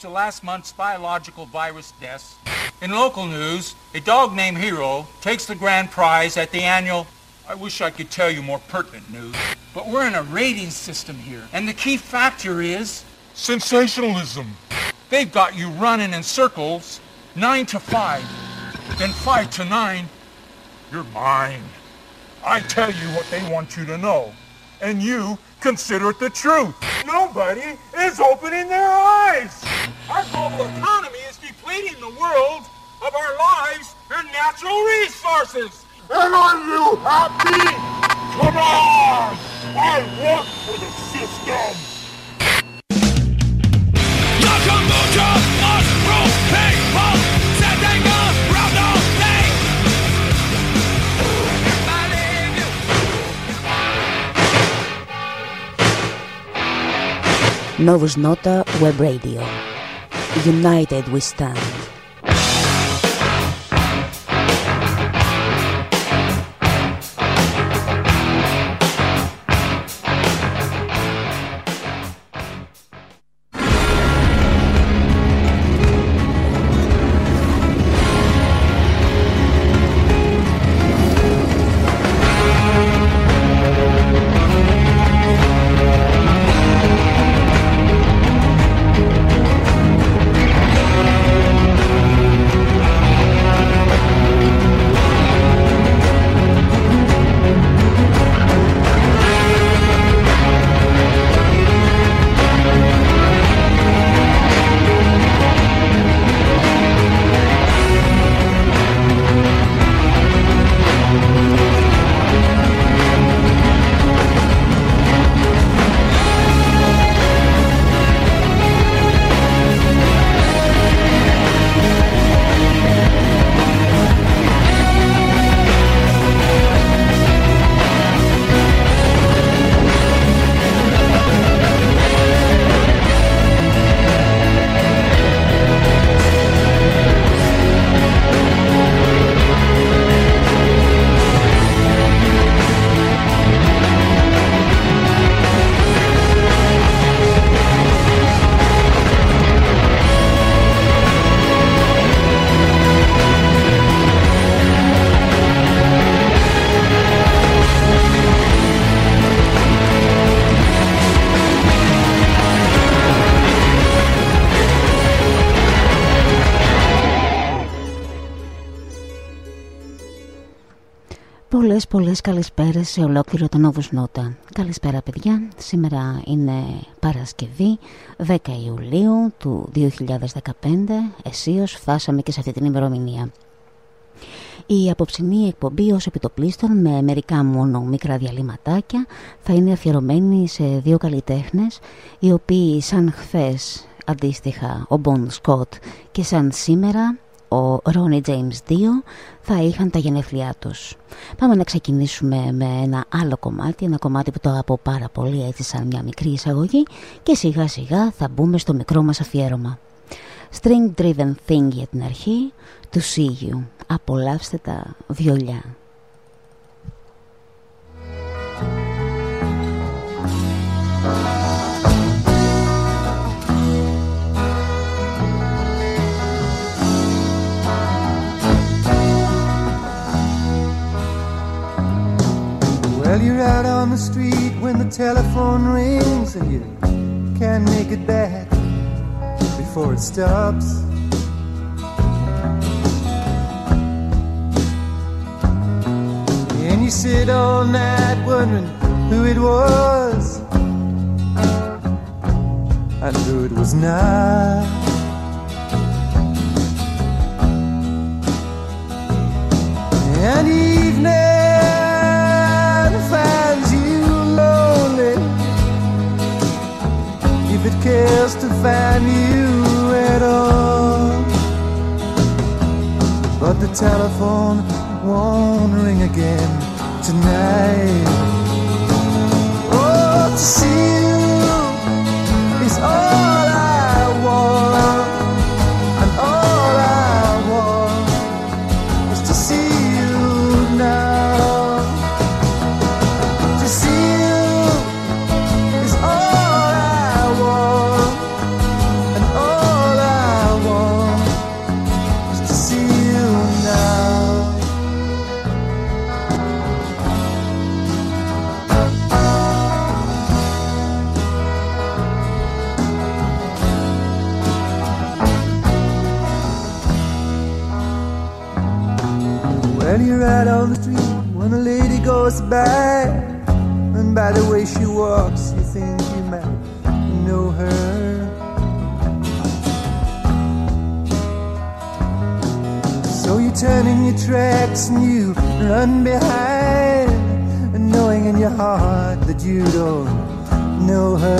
to last month's biological virus deaths. In local news, a dog named Hero takes the grand prize at the annual I wish I could tell you more pertinent news, but we're in a rating system here, and the key factor is sensationalism. They've got you running in circles, 9 to 5, then 5 to 9. You're mine. I tell you what they want you to know, and you consider it the truth. Nobody is opening their eyes. Our global economy is depleting the world of our lives and natural resources. And are you happy? Come on! I work for the system! Novus Nota Web Radio. United we stand Πολλές πολλές καλησπέρες σε ολόκληρο τον Novus Νότα Καλησπέρα παιδιά, σήμερα είναι Παρασκευή 10 Ιουλίου του 2015 Εσείως φτάσαμε και σε αυτή την ημερομηνία. Η απόψινή εκπομπή ως επιτοπλίστων με μερικά μόνο μικρά διαλυματάκια θα είναι αφιερωμένη σε δύο καλλιτέχνες οι οποίοι σαν χθες αντίστοιχα ο Μπον Σκοτ και σαν σήμερα ο Ρόνι James 2 θα είχαν τα γενέθλιά τους. Πάμε να ξεκινήσουμε με ένα άλλο κομμάτι, ένα κομμάτι που το αγαπώ πάρα πολύ έτσι σαν μια μικρή εισαγωγή και σιγά σιγά θα μπούμε στο μικρό μας αφιέρωμα. String Driven Thing για την αρχή, to see you. Απολαύστε τα βιολιά. Well, you're out on the street when the telephone rings and you can't make it back before it stops. And you sit all night wondering who it was and who it was not. And evening it cares to find you at all. But the telephone won't ring again tonight. Oh, to see you is all goes by, and by the way she walks, you think you might know her. So you turn in your tracks and you run behind, knowing in your heart that you don't know her.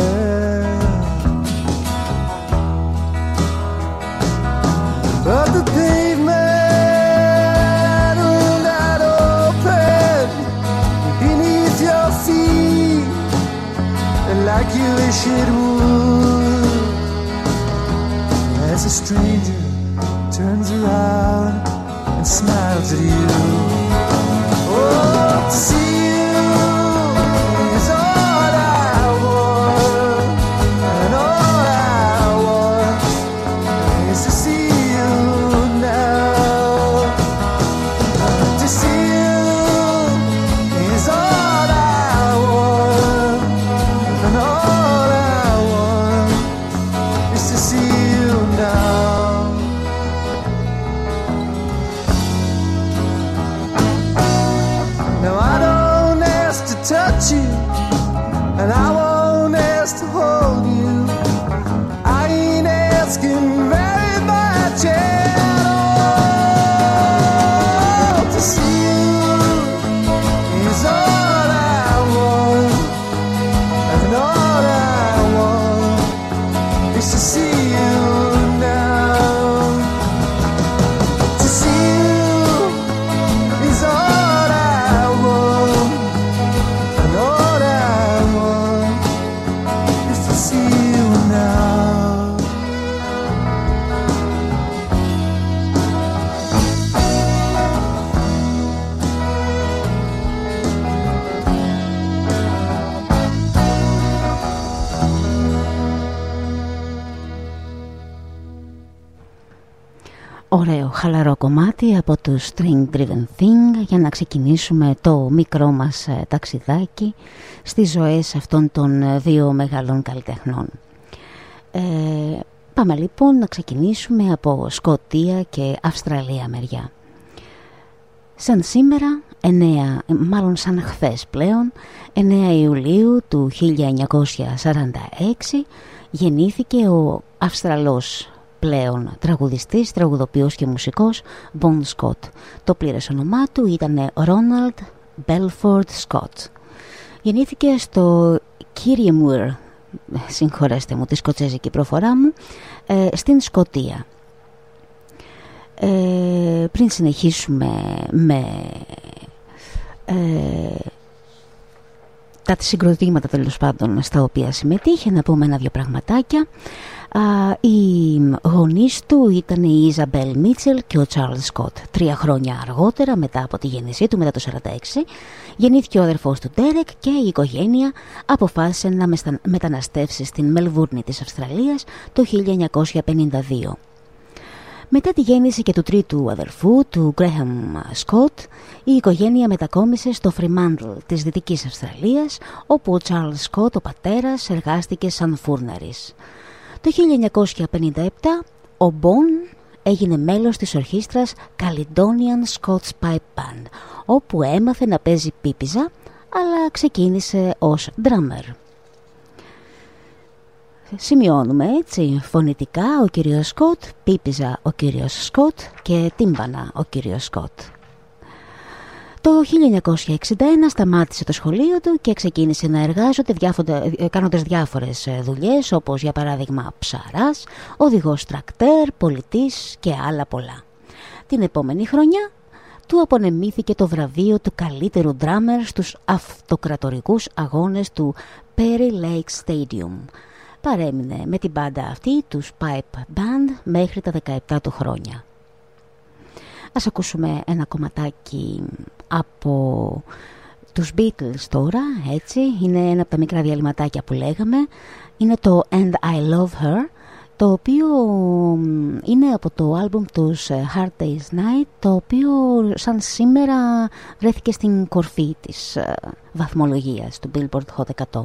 But the pavement like you wish it would. As a stranger turns around and smiles at you. Από το String Driven Thing για να ξεκινήσουμε το μικρό μας ε, ταξιδάκι στις ζωές αυτών των ε, δύο μεγάλων καλλιτεχνών. Ε, πάμε λοιπόν να ξεκινήσουμε από Σκοτία και Αυστραλία μεριά. Σαν σήμερα, 9, μάλλον σαν χθες πλέον, 9 Ιουλίου του 1946 γεννήθηκε ο Αυστραλός πλέον τραγουδιστής, τραγουδοποιός και μουσικός Bon Scott. Το πλήρες όνομά του ήταν Ronald Belford Scott. Γεννήθηκε στο Kirriemur, συγχωρέστε μου τη σκοτσέζικη προφορά μου, ε, στην Σκοτία. Ε, πριν συνεχίσουμε με ε, τα συγκροτήματα τέλος πάντων στα οποία συμμετείχε να πούμε ένα-δυο πραγματάκια Α, οι γονείς του ήταν η Ιζαμπέλ Μίτσελ και ο Τσάρλ Σκοτ. Τρία χρόνια αργότερα, μετά από τη γέννησή του, μετά το 1946, γεννήθηκε ο αδερφός του Ντέρεκ και η οικογένεια αποφάσισε να μεταναστεύσει στην Μελβούρνη της Αυστραλίας το 1952. Μετά τη γέννηση και του τρίτου αδερφού, του Γκρέχαμ Σκοτ, η οικογένεια μετακόμισε στο Φριμάντλ της Δυτικής Αυστραλίας, όπου ο Τσάρλ Σκοτ, ο πατέρας, εργάστηκε σαν φούρναρης. Το 1957 ο Μπον έγινε μέλος της ορχήστρας Caledonian Scots Pipe Band, όπου έμαθε να παίζει πίπιζα, αλλά ξεκίνησε ως drummer. Σημειώνουμε έτσι φωνητικά ο κύριος Σκοτ, πίπιζα ο κύριος Σκοτ και τύμπανα ο κύριος Σκοτ. Το 1961 σταμάτησε το σχολείο του και ξεκίνησε να εργάζεται διάφορα, κάνοντας διάφορες δουλειές όπως για παράδειγμα ψαράς, οδηγός τρακτέρ, πολιτής και άλλα πολλά. Την επόμενη χρονιά του απονεμήθηκε το βραβείο του καλύτερου ντράμερ στους αυτοκρατορικούς αγώνες του Perry Lake Stadium. Παρέμεινε με την μπάντα αυτή, τους Pipe Band, μέχρι τα 17 του χρόνια. Ας ακούσουμε ένα κομματάκι από τους Beatles τώρα, έτσι. Είναι ένα από τα μικρά διαλυματάκια που λέγαμε. Είναι το And I Love Her, το οποίο είναι από το άλμπουμ τους Hard Day's Night, το οποίο σαν σήμερα βρέθηκε στην κορφή της βαθμολογίας του Billboard Hot 100.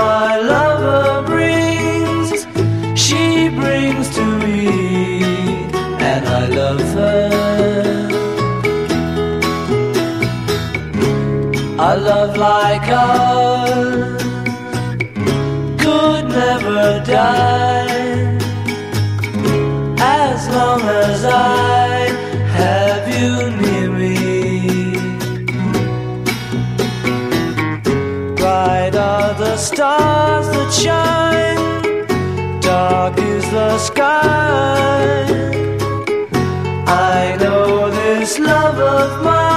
My lover brings, she brings to me, and I love her. A love like ours could never die as long as I stars that shine, dark is the sky. I know this love of mine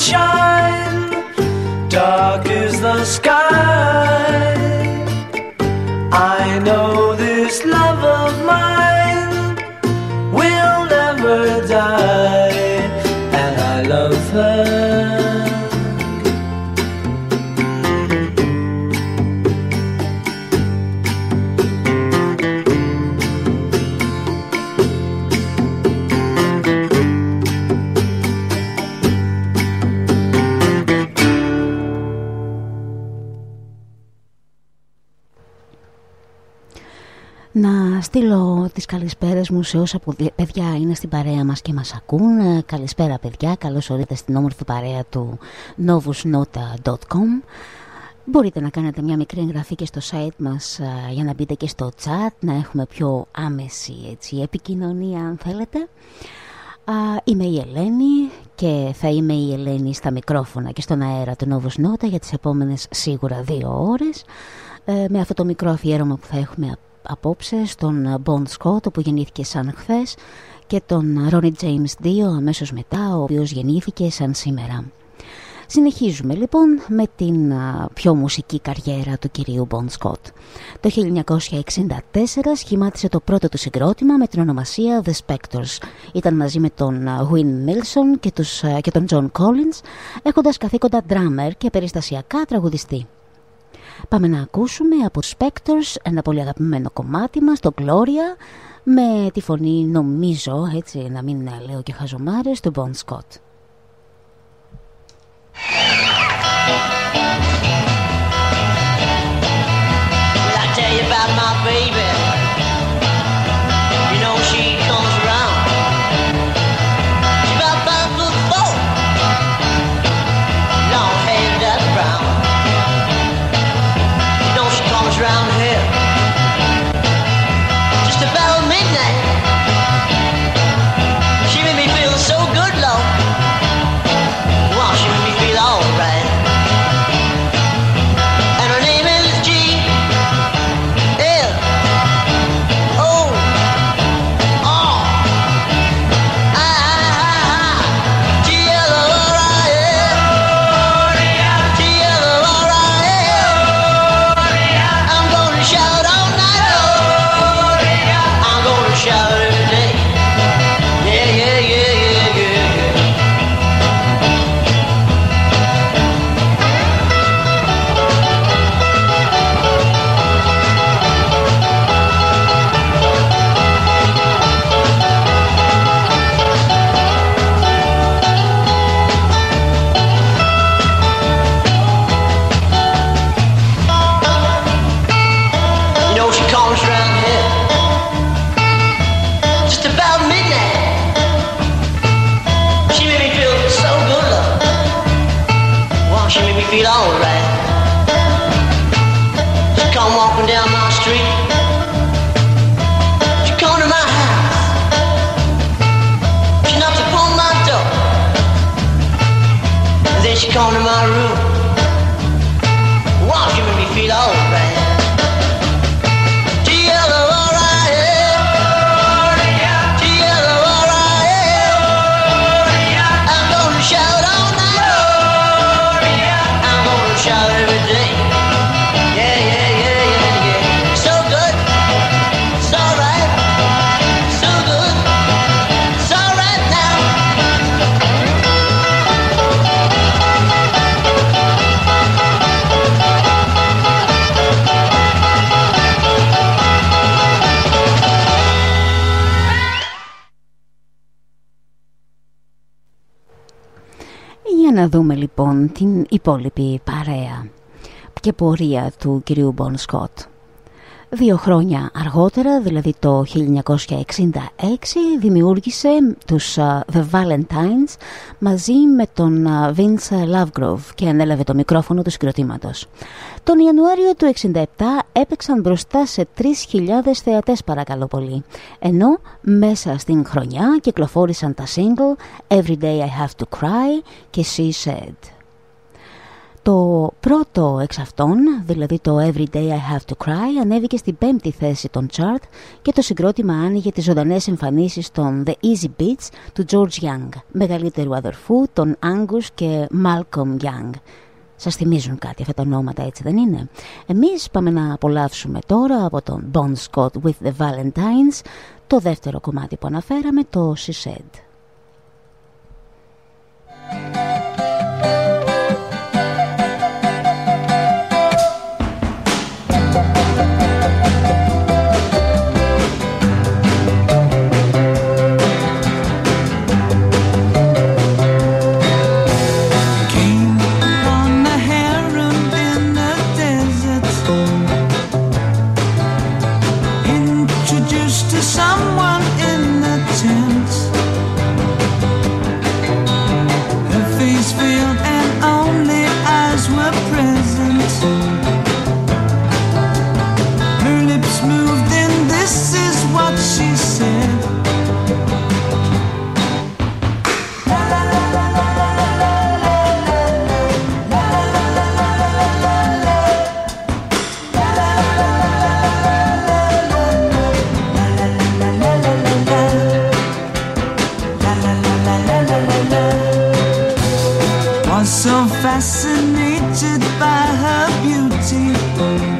stars that shine, dark is the sky. I know this love τις καλησπέρες μου σε όσα που δι- παιδιά είναι στην παρέα μας και μας ακούν. Ε, Καλησπέρα παιδιά, καλώς ορίσατε στην όμορφη παρέα του novusnota.com Μπορείτε να κάνετε μια μικρή εγγραφή και στο site μας ε, για να μπείτε και στο chat, να έχουμε πιο άμεση έτσι, επικοινωνία αν θέλετε. Α, είμαι η Ελένη και θα είμαι η Ελένη στα μικρόφωνα και στον αέρα του Novus Nota για τις επόμενες σίγουρα δύο ώρες ε, με αυτό το μικρό αφιέρωμα που θα έχουμε α- απόψε στον Bon Scott που γεννήθηκε σαν χθες και τον Ronnie James 2 αμέσως μετά ο οποίος γεννήθηκε σαν σήμερα. Συνεχίζουμε λοιπόν με την α, πιο μουσική καριέρα του κυρίου Bon Scott. Το 1964 σχημάτισε το πρώτο του συγκρότημα με την ονομασία The Spectors. Ήταν μαζί με τον α, Win Milson και, τους, α, και τον John Collins έχοντας καθήκοντα drummer και περιστασιακά τραγουδιστή. Πάμε να ακούσουμε από τους Spectors ένα πολύ αγαπημένο κομμάτι μας, το Gloria, με τη φωνή νομίζω, έτσι να μην λέω και χαζομάρες, του Bon Scott. Did I tell you about my baby? Να δούμε λοιπόν την υπόλοιπη παρέα και πορεία του κυρίου Μπον Σκότ. Δύο χρόνια αργότερα, δηλαδή το 1966, δημιούργησε τους The Valentines μαζί με τον Vince Lovegrove και ανέλαβε το μικρόφωνο του συγκροτήματος. Τον Ιανουάριο του 1967 έπαιξαν μπροστά σε 3.000 θεατές παρακαλώ πολύ, ενώ μέσα στην χρονιά κυκλοφόρησαν τα single Every Day I Have To Cry και She Said. Το πρώτο εξ αυτών, δηλαδή το Every Day I Have To Cry, ανέβηκε στην πέμπτη θέση των chart και το συγκρότημα άνοιγε τις ζωντανές εμφανίσεις των The Easy Beats του George Young, μεγαλύτερου αδερφού των Angus και Malcolm Young. Σας θυμίζουν κάτι αυτά τα ονόματα έτσι δεν είναι; Εμείς πάμε να απολαύσουμε τώρα από τον Bon Scott with the Valentines το δεύτερο κομμάτι που αναφέραμε, το She Said. Was so fascinated by her beauty.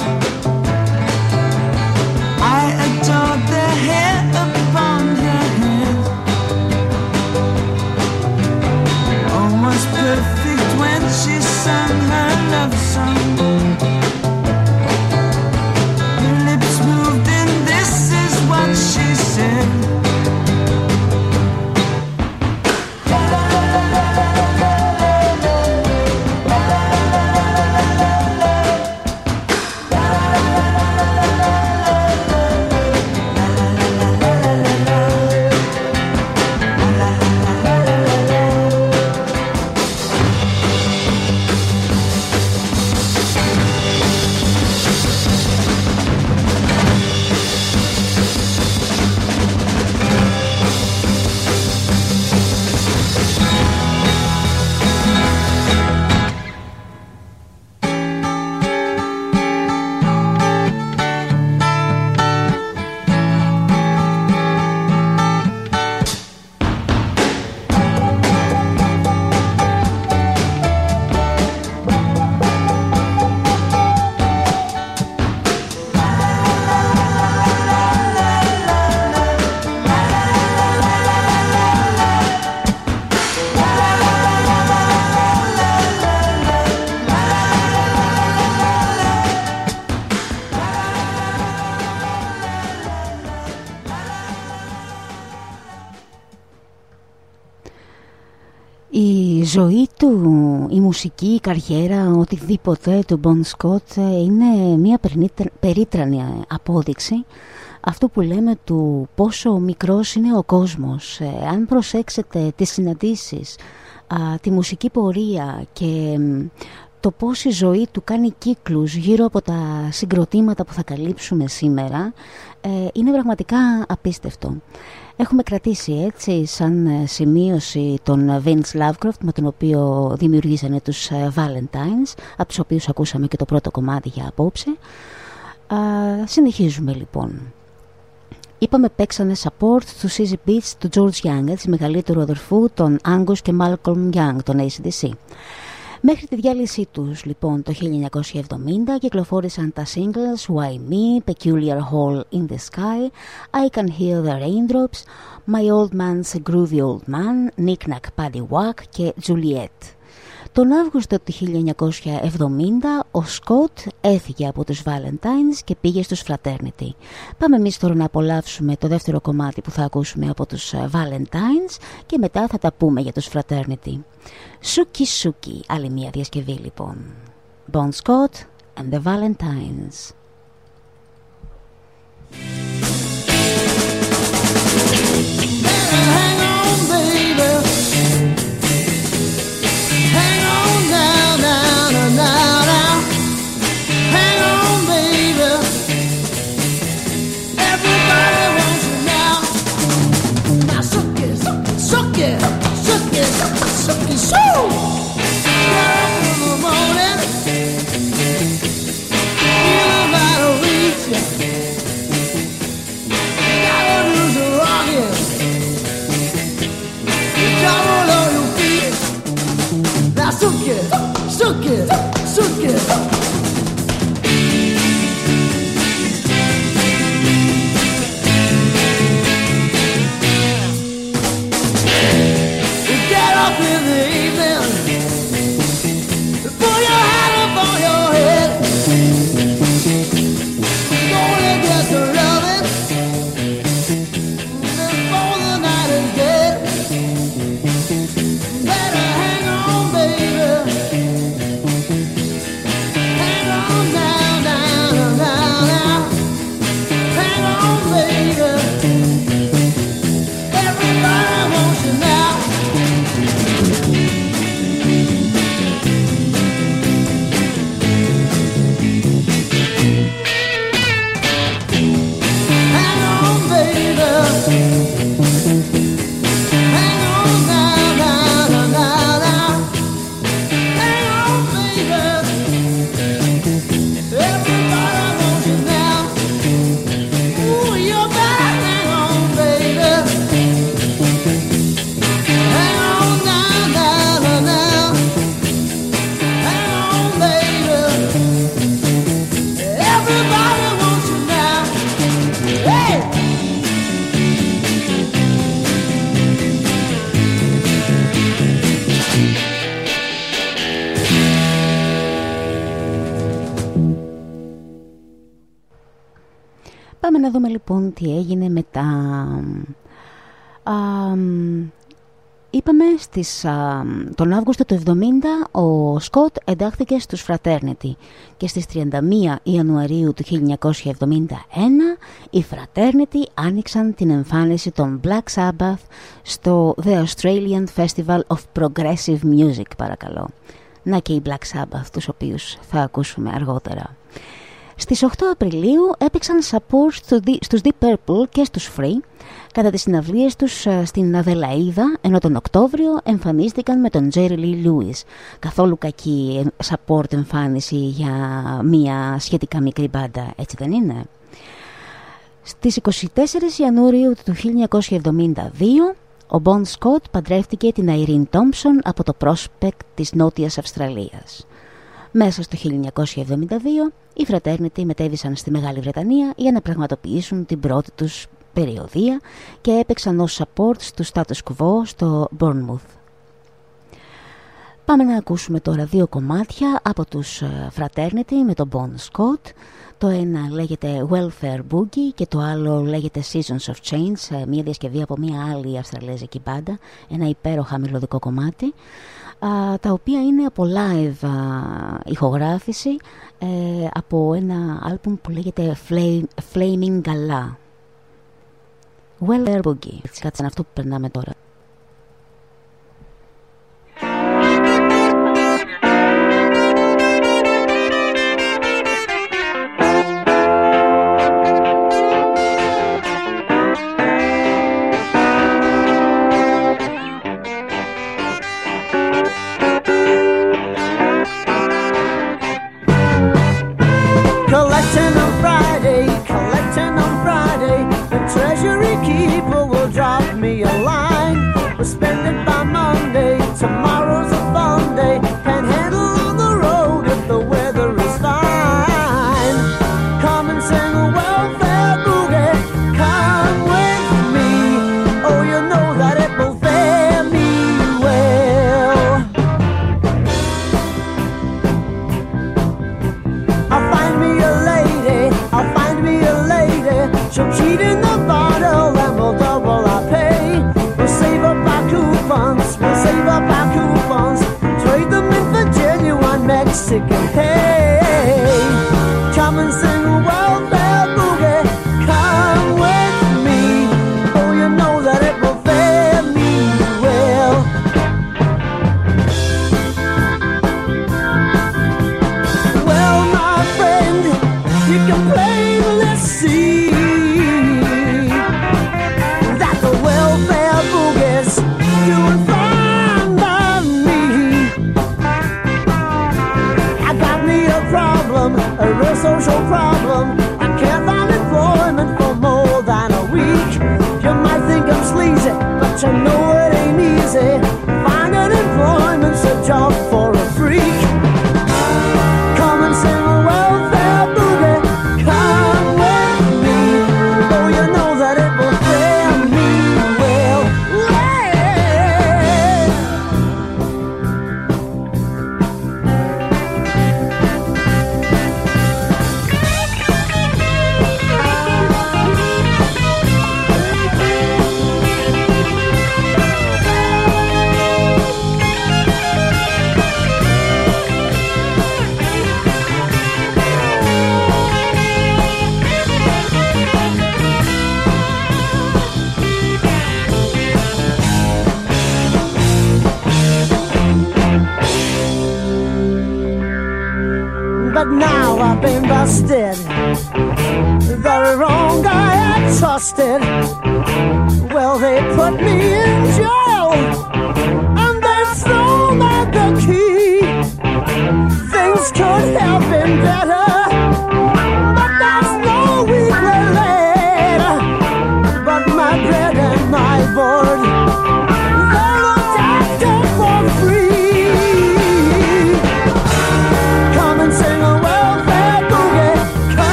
Ζωή του, η μουσική, η καριέρα, οτιδήποτε του Bon Scott είναι μια περίτρανη απόδειξη αυτό που λέμε του πόσο μικρός είναι ο κόσμος. Ε, αν προσέξετε τις συναντήσεις, τη μουσική πορεία και το πώς η ζωή του κάνει κύκλους γύρω από τα συγκροτήματα που θα καλύψουμε σήμερα ε, είναι πραγματικά απίστευτο. Έχουμε κρατήσει έτσι σαν ε, σημείωση τον Vince Lovecraft με τον οποίο δημιουργήσανε τους ε, Valentines από τους οποίους ακούσαμε και το πρώτο κομμάτι για απόψε. Α, συνεχίζουμε λοιπόν. Είπαμε παίξανε support του Easy Beats του George Young, έτσι μεγαλύτερου αδερφού των Angus και Malcolm Young, των ACDC. Μέχρι τη διάλυσή τους λοιπόν το 1970 κυκλοφόρησαν τα singles Why Me, Peculiar Hole in the Sky, I Can Hear the Raindrops, My Old Man's a Groovy Old Man, Knick Knack Paddy Wack και Juliet. Τον Αύγουστο του 1970 ο Σκοτ έφυγε από τους Valentines και πήγε στους Fraternity. Πάμε εμείς τώρα να απολαύσουμε το δεύτερο κομμάτι που θα ακούσουμε από τους Valentines και μετά θα τα πούμε για τους Fraternity. Σούκι Σούκι, άλλη μια διασκευή λοιπόν. Bon Scott and the Valentines. Hang on, Πάμε να δούμε λοιπόν τι έγινε μετά. Α, μ, είπαμε στις, α, τον Αύγουστο του 70 ο Σκοτ εντάχθηκε στους Fraternity και στις 31 Ιανουαρίου του 1971 οι Fraternity άνοιξαν την εμφάνιση των Black Sabbath στο The Australian Festival of Progressive Music παρακαλώ. Να και οι Black Sabbath τους οποίους θα ακούσουμε αργότερα. Στις 8 Απριλίου έπαιξαν support στο Di- στους Deep Purple και στους Free κατά τις συναυλίες τους ε, στην Αδελαίδα, ενώ τον Οκτώβριο εμφανίστηκαν με τον Jerry Lee Lewis. Καθόλου κακή ε, support εμφάνιση για μια σχετικά μικρή μπάντα, έτσι δεν είναι; Στις 24 Ιανουαρίου του 1972 ο Bon Scott παντρεύτηκε την Irene Thompson από το Prospect της Νότιας Αυστραλίας. Μέσα στο 1972 οι Fraternity μετέβησαν στη Μεγάλη Βρετανία για να πραγματοποιήσουν την πρώτη τους περιοδία και έπαιξαν ως support του status quo στο Bournemouth. Πάμε να ακούσουμε τώρα δύο κομμάτια από τους ε, Fraternity με τον Bon Scott. Το ένα λέγεται Welfare Boogie και το άλλο λέγεται Seasons of Change, ε, μια διασκευή από μια άλλη αυστραλέζικη μπάντα, ένα υπέροχα μελωδικό κομμάτι, α, τα οποία είναι από live α, ηχογράφηση ε, από ένα άλμπουμ που λέγεται Flame, Flaming Gala. Welfare Boogie, έτσι κάτσε αυτό που περνάμε τώρα. realize.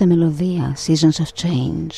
Ακούστε μελωδία Seasons of Change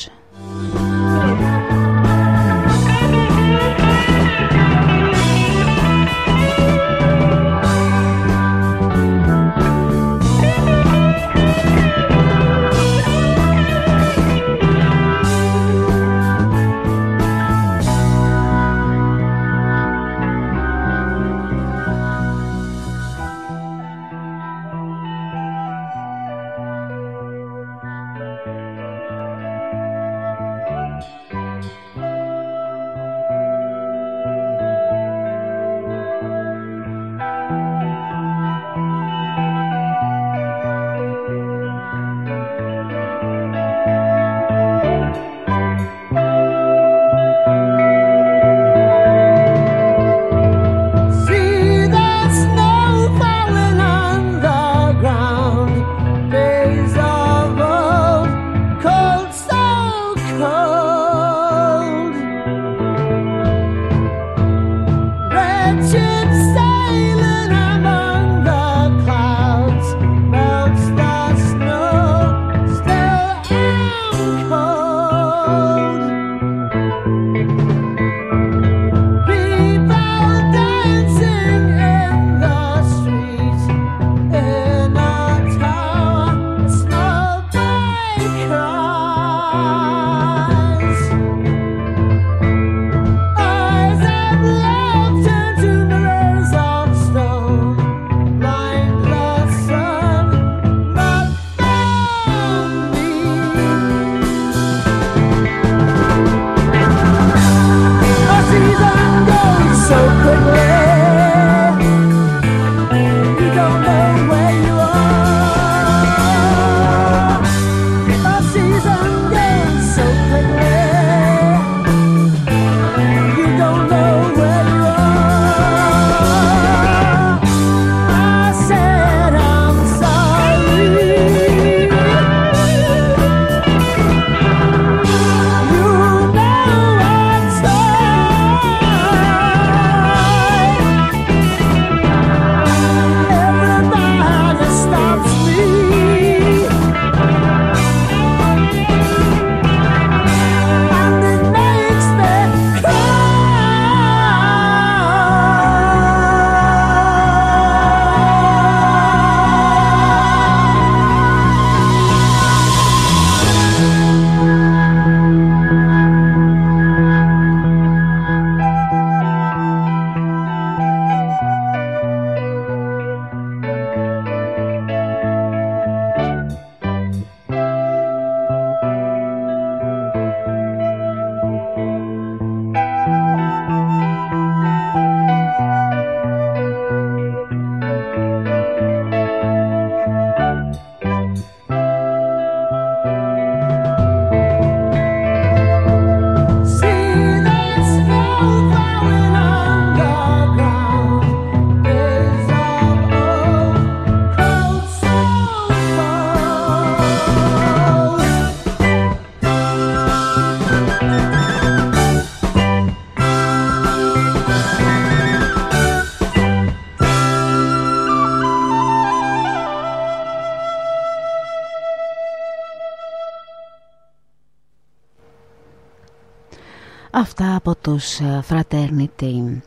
Από τους ε, Fraternity.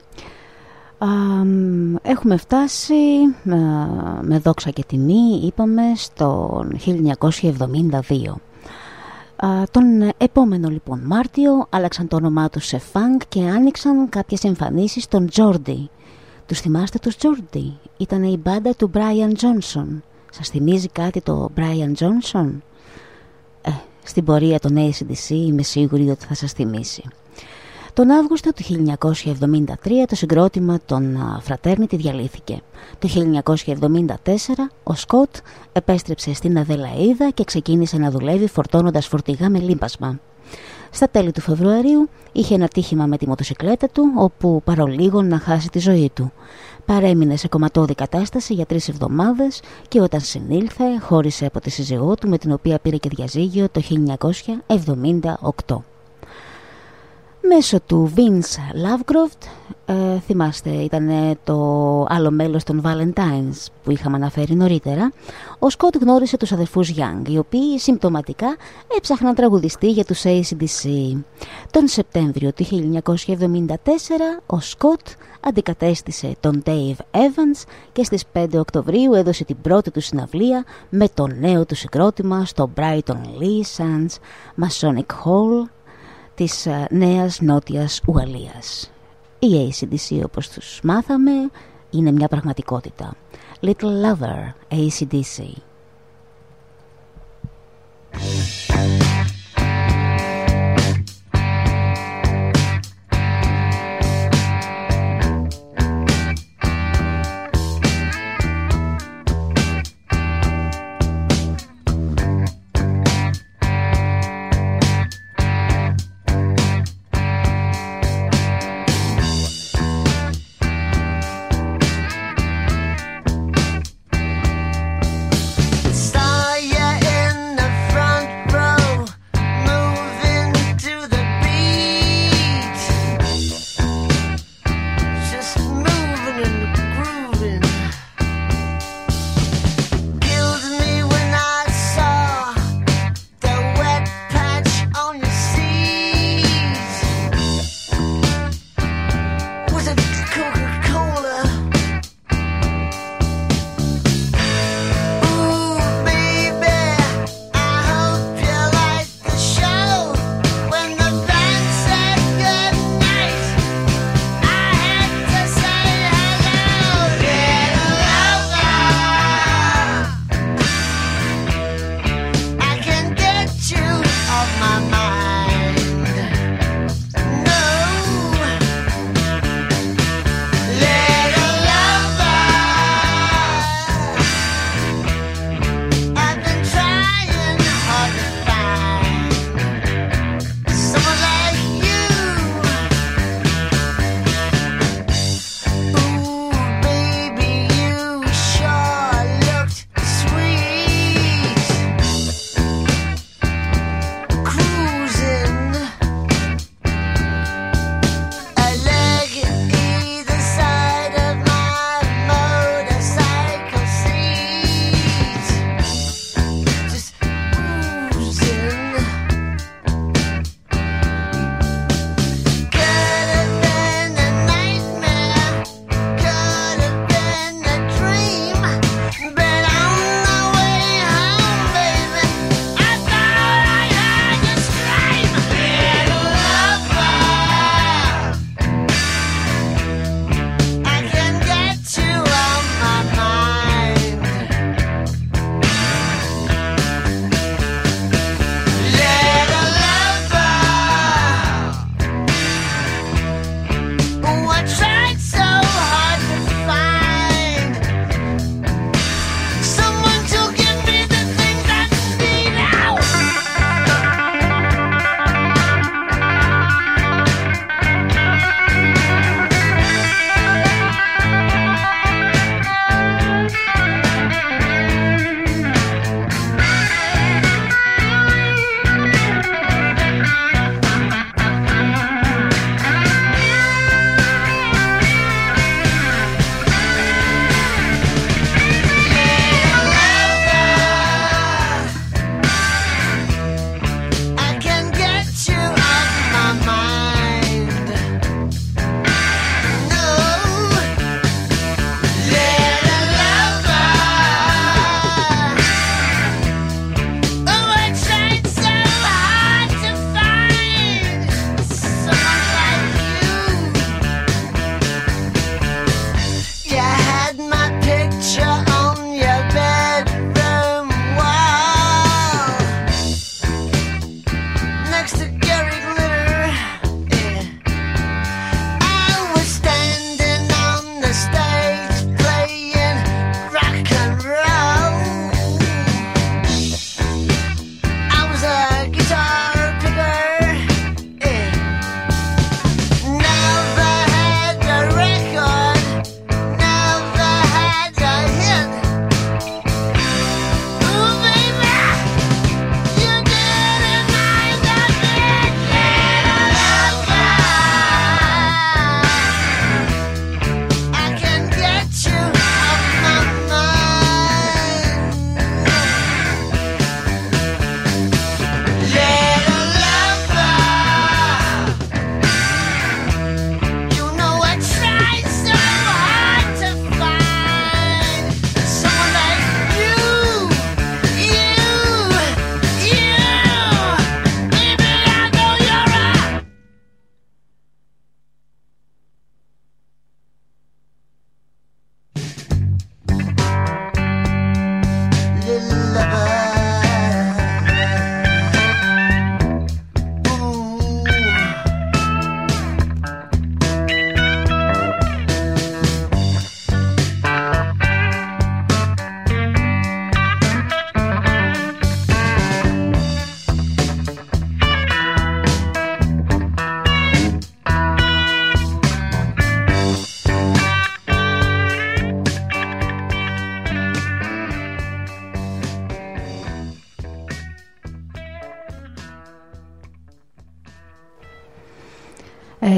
Έχουμε φτάσει ε, με δόξα και τιμή, είπαμε, στο 1972. Τον επόμενο λοιπόν Μάρτιο άλλαξαν το όνομά τους σε Funk και άνοιξαν κάποιες εμφανίσεις στον Τζόρντι. Τους θυμάστε τους Τζόρντι, ήταν η μπάντα του Brian Johnson. Σας θυμίζει κάτι το Brian Johnson? Ε, στην πορεία των ACDC είμαι σίγουρη ότι θα σας θυμίσει. Τον Αύγουστο του 1973 το συγκρότημα των Fraternity διαλύθηκε. Το 1974 ο Σκοτ επέστρεψε στην Αδελαίδα και ξεκίνησε να δουλεύει φορτώνοντας φορτηγά με λίμπασμα. Στα τέλη του Φεβρουαρίου είχε ένα τύχημα με τη μοτοσυκλέτα του όπου παρολίγο να χάσει τη ζωή του. Παρέμεινε σε κομματώδη κατάσταση για τρεις εβδομάδες και όταν συνήλθε χώρισε από τη σύζυγό του με την οποία πήρε και διαζύγιο το 1978 μέσω του Vince Lovecraft ε, θυμάστε ήταν το άλλο μέλος των Valentines που είχαμε αναφέρει νωρίτερα. Ο Σκότ γνώρισε τους αδερφούς Young οι οποίοι συμπτωματικά έψαχναν τραγουδιστή για τους ACDC τον Σεπτέμβριο του 1974 ο Σκότ αντικατέστησε τον Dave Evans και στις 5 Οκτωβρίου έδωσε την πρώτη του συναυλία με το νέο του συγκρότημα στο Brighton Lee Sands Masonic Hall της ε, νέας νότιας Ουαλίας. Οι ACDC όπως τους μάθαμε είναι μια πραγματικότητα. Little Lover, ACDC.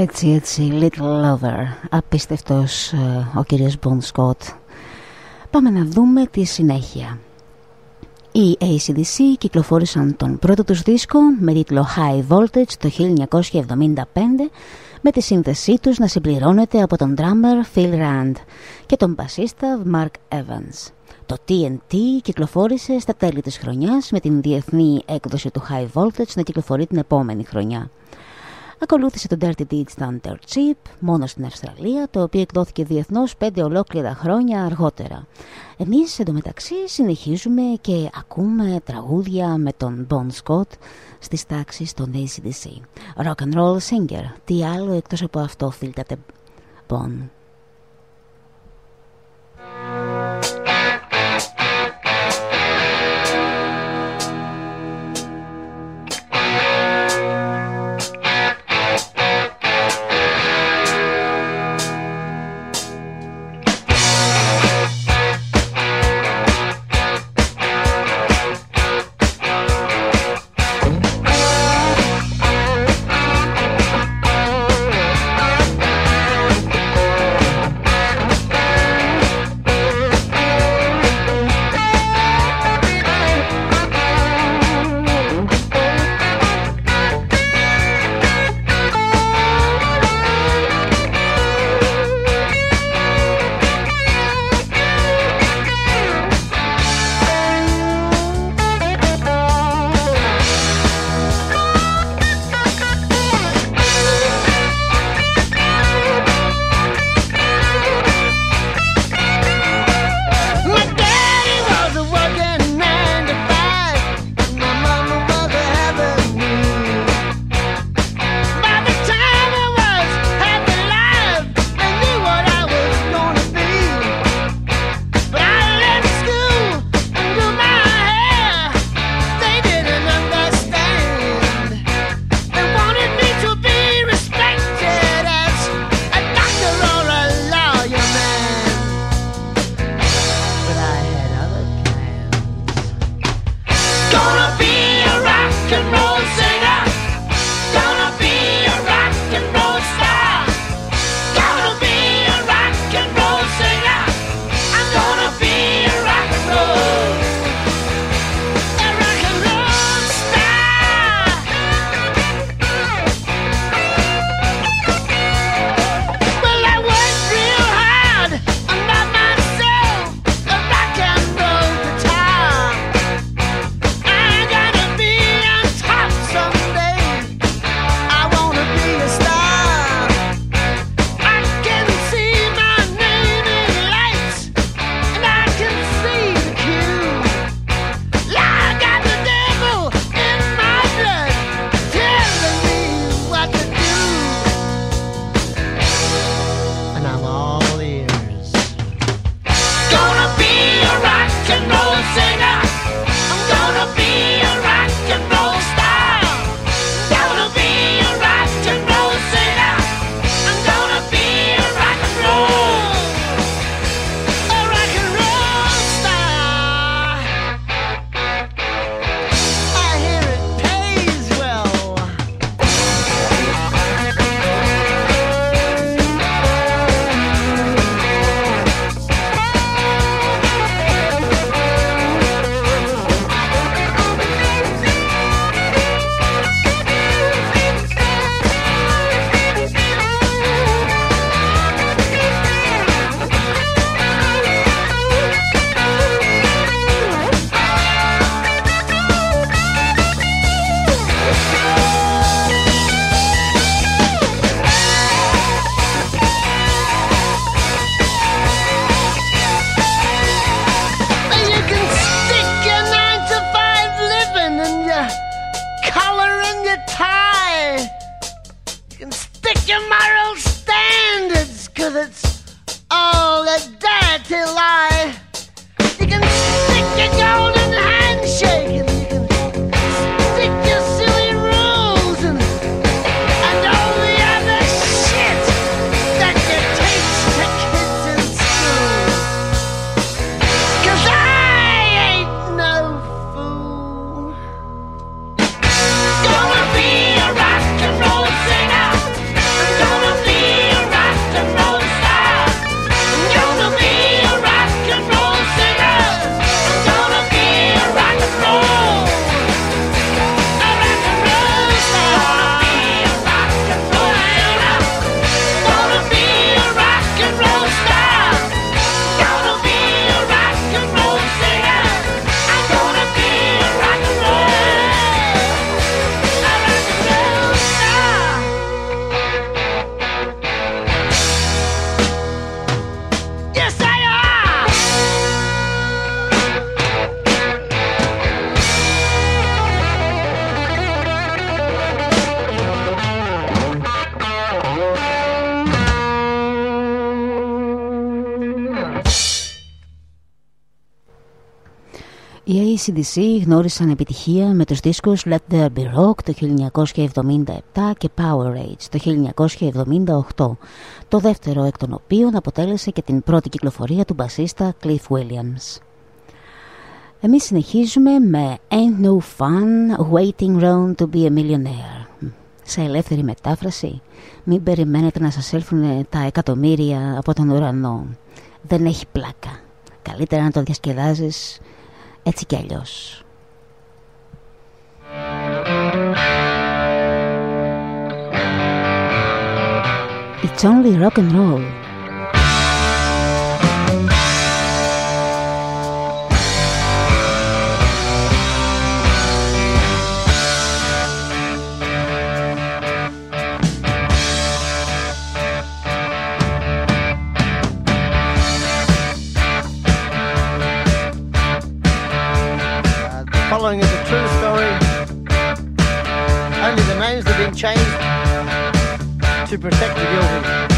Έτσι, έτσι, Little Lover. Απίστευτος ε, ο κύριος Bon Scott. Πάμε να δούμε τη συνέχεια. Οι ACDC κυκλοφόρησαν τον πρώτο τους δίσκο με τίτλο High Voltage το 1975 με τη σύνθεσή τους να συμπληρώνεται από τον drummer Phil Rand και τον μπασίστα Mark Evans. Το TNT κυκλοφόρησε στα τέλη της χρονιάς με την διεθνή έκδοση του High Voltage να κυκλοφορεί την επόμενη χρονιά. Ακολούθησε το Dirty Deeds Thunder Chip μόνο στην Αυστραλία, το οποίο εκδόθηκε διεθνώς πέντε ολόκληρα χρόνια αργότερα. Εμείς εντωμεταξύ συνεχίζουμε και ακούμε τραγούδια με τον Bon Scott στις τάξεις των ACDC. Rock and Roll Singer, τι άλλο εκτός από αυτό φίλτατε Bon. Η CDC γνώρισαν επιτυχία με τους δίσκους Let There Be Rock το 1977 και Power Age το 1978, το δεύτερο εκ των οποίων αποτέλεσε και την πρώτη κυκλοφορία του μπασίστα Cliff Williams. Εμείς συνεχίζουμε με Ain't No Fun Waiting Round To Be A Millionaire. Σε ελεύθερη μετάφραση, μην περιμένετε να σας έλθουν τα εκατομμύρια από τον ουρανό. Δεν έχει πλάκα. Καλύτερα να το διασκεδάζεις έτσι κι. It's only rock and roll. following is a true story. Only the names have been changed to protect the guilty.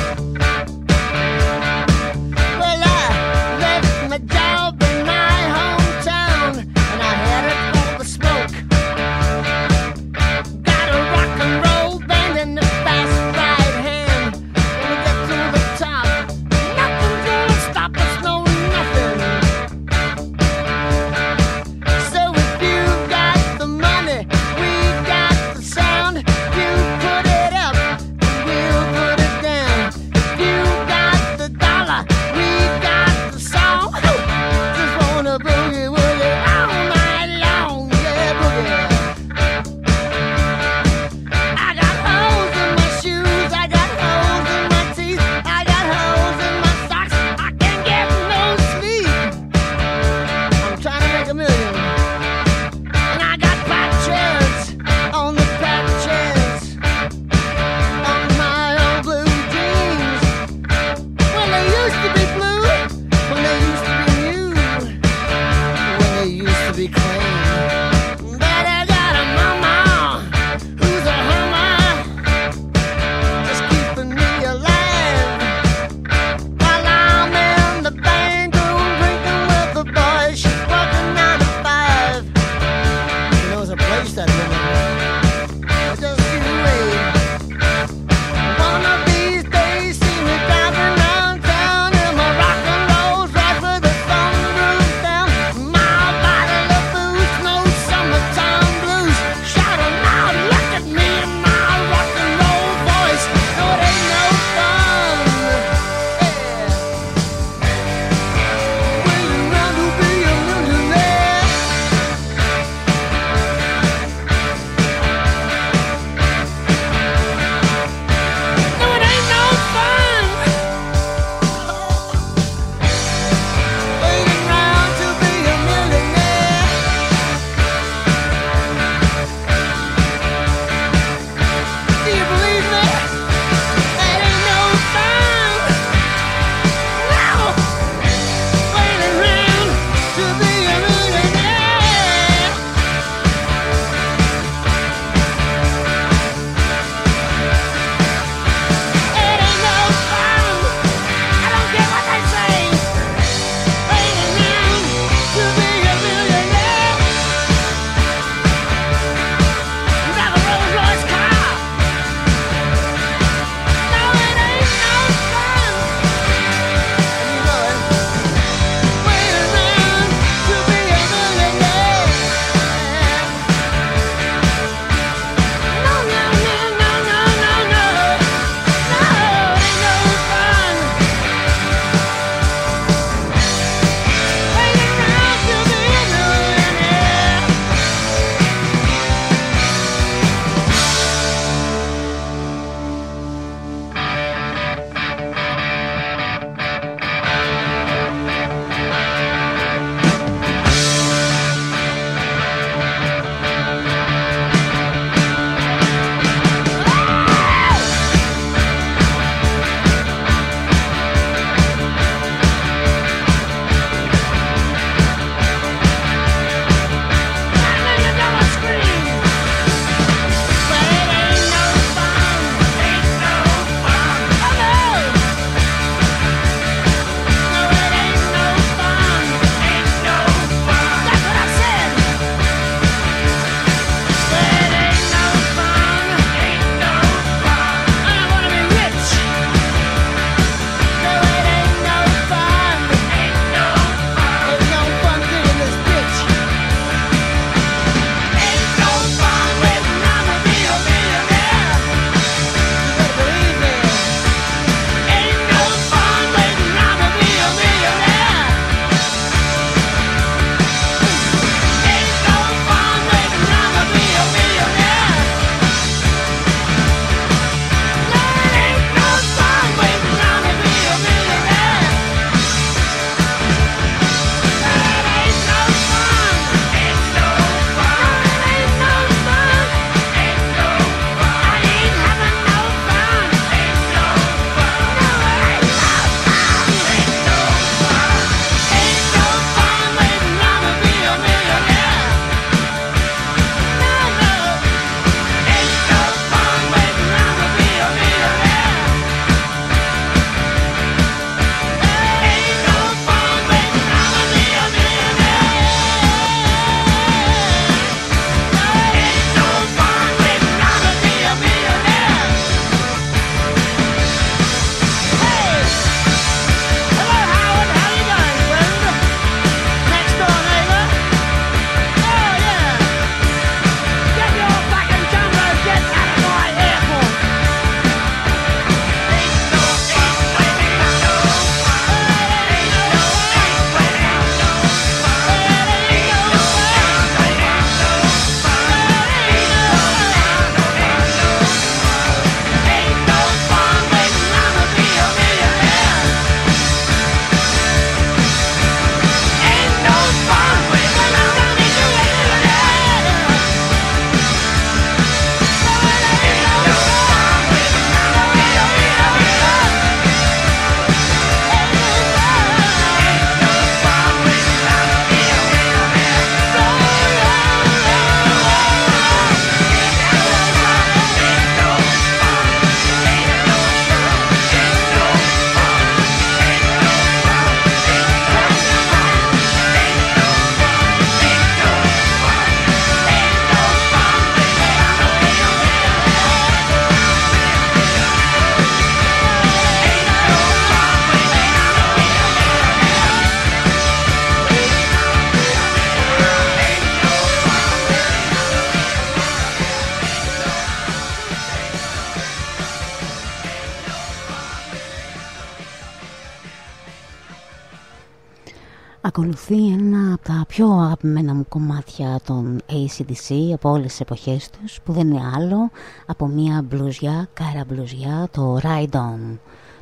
ACDC από όλες τις εποχές τους που δεν είναι άλλο από μια μπλουζιά, καραμπλούζια το Ride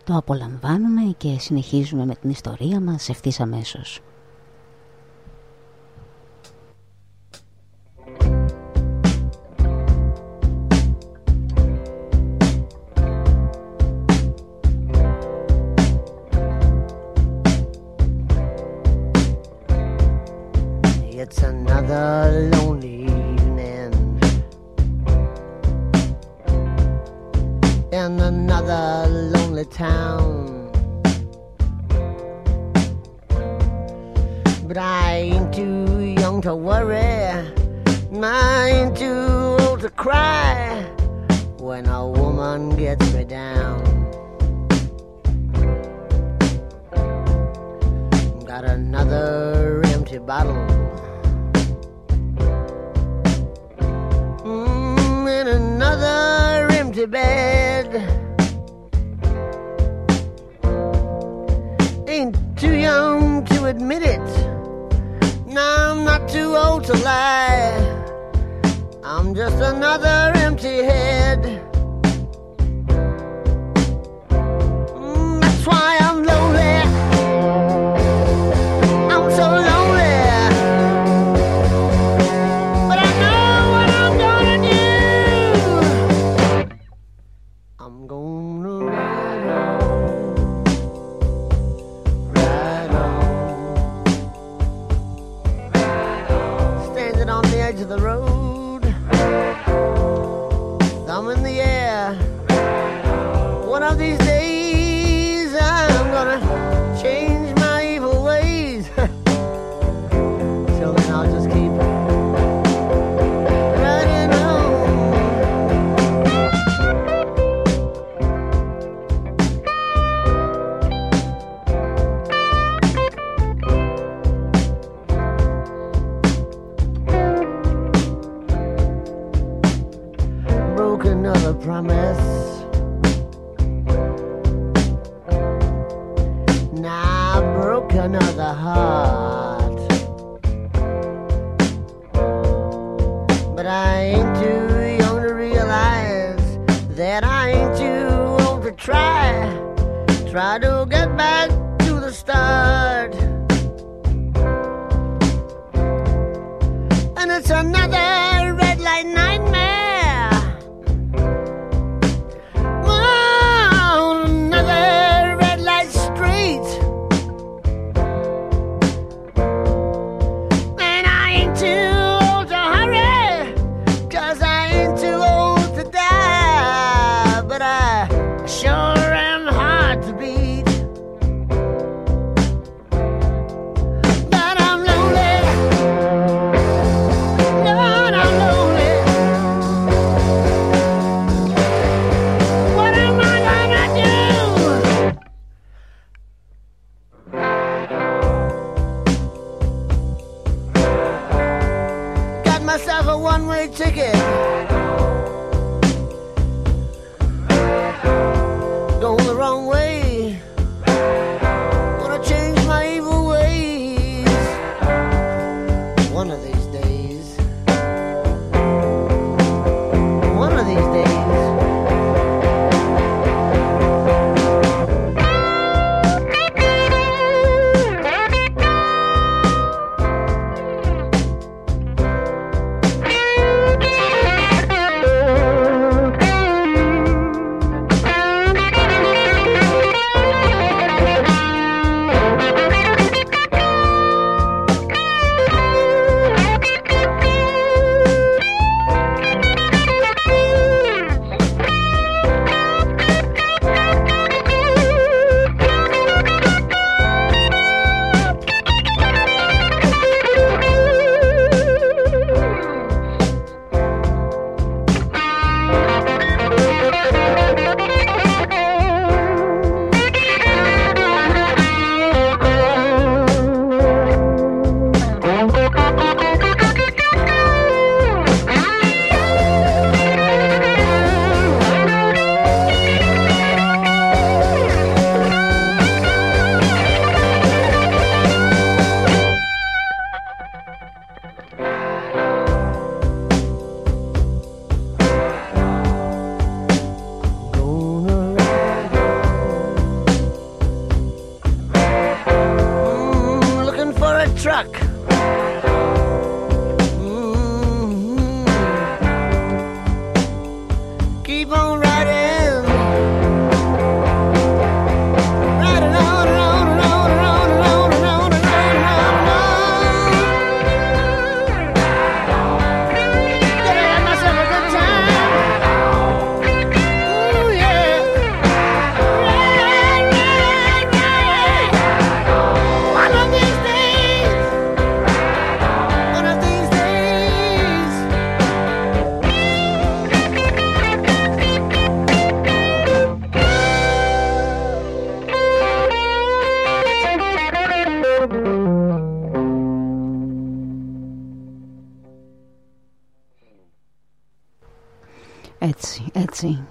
Το απολαμβάνουμε και συνεχίζουμε με την ιστορία μας ευθύς αμέσως. when a woman gets me down. Got another empty bottle. Mm, and another empty bed. Ain't too young to admit it. No, I'm not too old to lie. I'm just another empty head.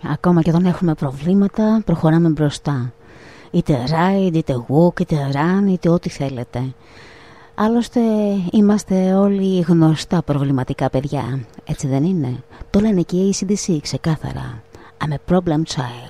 ακόμα και όταν έχουμε προβλήματα προχωράμε μπροστά. Είτε ride, είτε walk, είτε run, είτε ό,τι θέλετε. Άλλωστε είμαστε όλοι γνωστά προβληματικά παιδιά. Έτσι δεν είναι; Το λένε και οι ACDC ξεκάθαρα. I'm a problem child.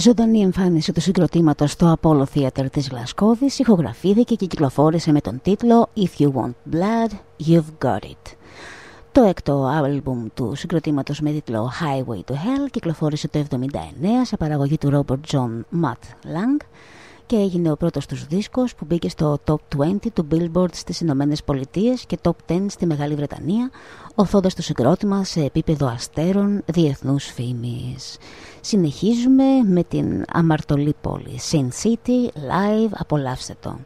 Ζωντανή εμφάνιση του συγκροτήματος στο Apollo Theater της Λασκόβης ηχογραφήθηκε και κυκλοφόρησε με τον τίτλο If You Want Blood, You've Got It. Το έκτο άλμπουμ του συγκροτήματος με τίτλο Highway to Hell κυκλοφόρησε το 1979 σε παραγωγή του Robert John Matt Lang και έγινε ο πρώτος τους δίσκος που μπήκε στο Top 20 του Billboard στις Ηνωμένες Πολιτείες και Top 10 στη Μεγάλη Βρετανία, οθώντας το συγκρότημα σε επίπεδο αστέρων διεθνούς φήμης. Συνεχίζουμε με την αμαρτωλή πόλη Sin City live, απολαύστε το.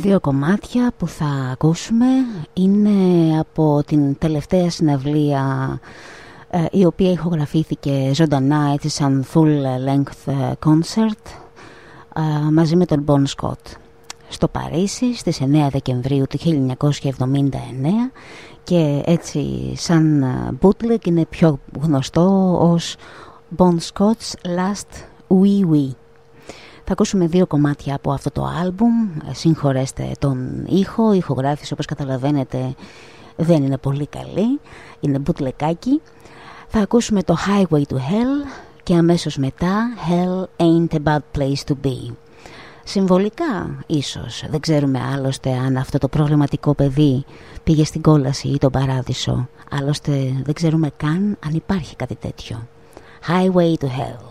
Δύο κομμάτια που θα ακούσουμε. Είναι από την τελευταία συναυλία ε, η οποία ηχογραφήθηκε ζωντανά έτσι σαν full length ε, concert ε, μαζί με τον Bon Scott. Στο Παρίσι στις 9 Δεκεμβρίου του 1979 και έτσι σαν bootleg είναι πιο γνωστό ως Bon Scott's Last Wee Wee θα ακούσουμε δύο κομμάτια από αυτό το άλμπουμ. Ε, συγχωρέστε τον ήχο. Η ηχογράφηση όπως καταλαβαίνετε δεν είναι πολύ καλή. Είναι μπουτλεκάκι. Θα ακούσουμε το Highway to Hell και αμέσως μετά Hell ain't a bad place to be. Συμβολικά ίσως, δεν ξέρουμε άλλωστε αν αυτό το προβληματικό παιδί πήγε στην κόλαση ή τον παράδεισο. Άλλωστε δεν ξέρουμε καν αν υπάρχει κάτι τέτοιο. Highway to Hell.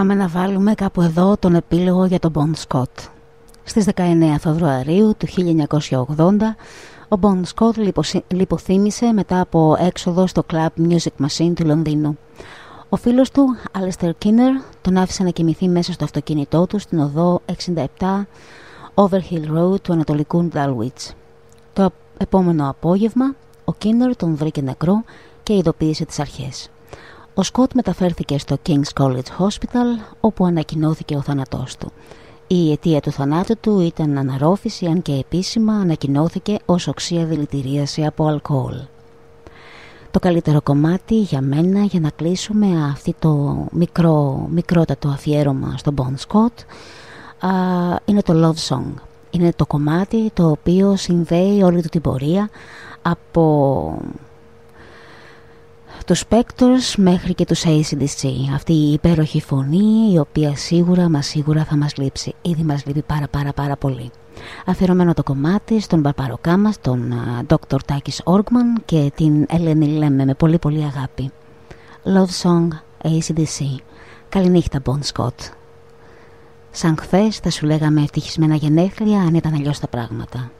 Πάμε να βάλουμε κάπου εδώ τον επίλογο για τον Bon Scott. Στις 19 Φεβρουαρίου του 1980 ο Bon Scott λιποθύμησε μετά από έξοδο στο Club Music Machine του Λονδίνου. Ο φίλος του, Alistair Kinner, τον άφησε να κοιμηθεί μέσα στο αυτοκίνητό του στην οδό 67 Overhill Road του Ανατολικού Dulwich. Το επόμενο απόγευμα, ο Kinner τον βρήκε νεκρό και ειδοποίησε τις αρχές. Ο Σκότ μεταφέρθηκε στο King's College Hospital όπου ανακοινώθηκε ο θάνατός του. Η αιτία του θανάτου του ήταν αναρρόφηση αν και επίσημα ανακοινώθηκε ως οξία δηλητηρίαση από αλκοόλ. Το καλύτερο κομμάτι για μένα για να κλείσουμε αυτή το μικρό, μικρότατο αφιέρωμα στον Bon Scott είναι το Love Song. Είναι το κομμάτι το οποίο συνδέει όλη του την πορεία από τους Spectors μέχρι και τους ACDC αυτή η υπέροχη φωνή η οποία σίγουρα μα σίγουρα θα μας λείψει. Ήδη μας λείπει πάρα πάρα πάρα πολύ. Αφιερωμένο το κομμάτι στον παπαροκά μας τον Dr. Takis Orgman και την Ελένη Λέμε με πολύ πολύ αγάπη. Love Song ACDC Καληνύχτα Bon Scott. Σαν χθες θα σου λέγαμε ευτυχισμένα γενέθλια αν ήταν αλλιώς τα πράγματα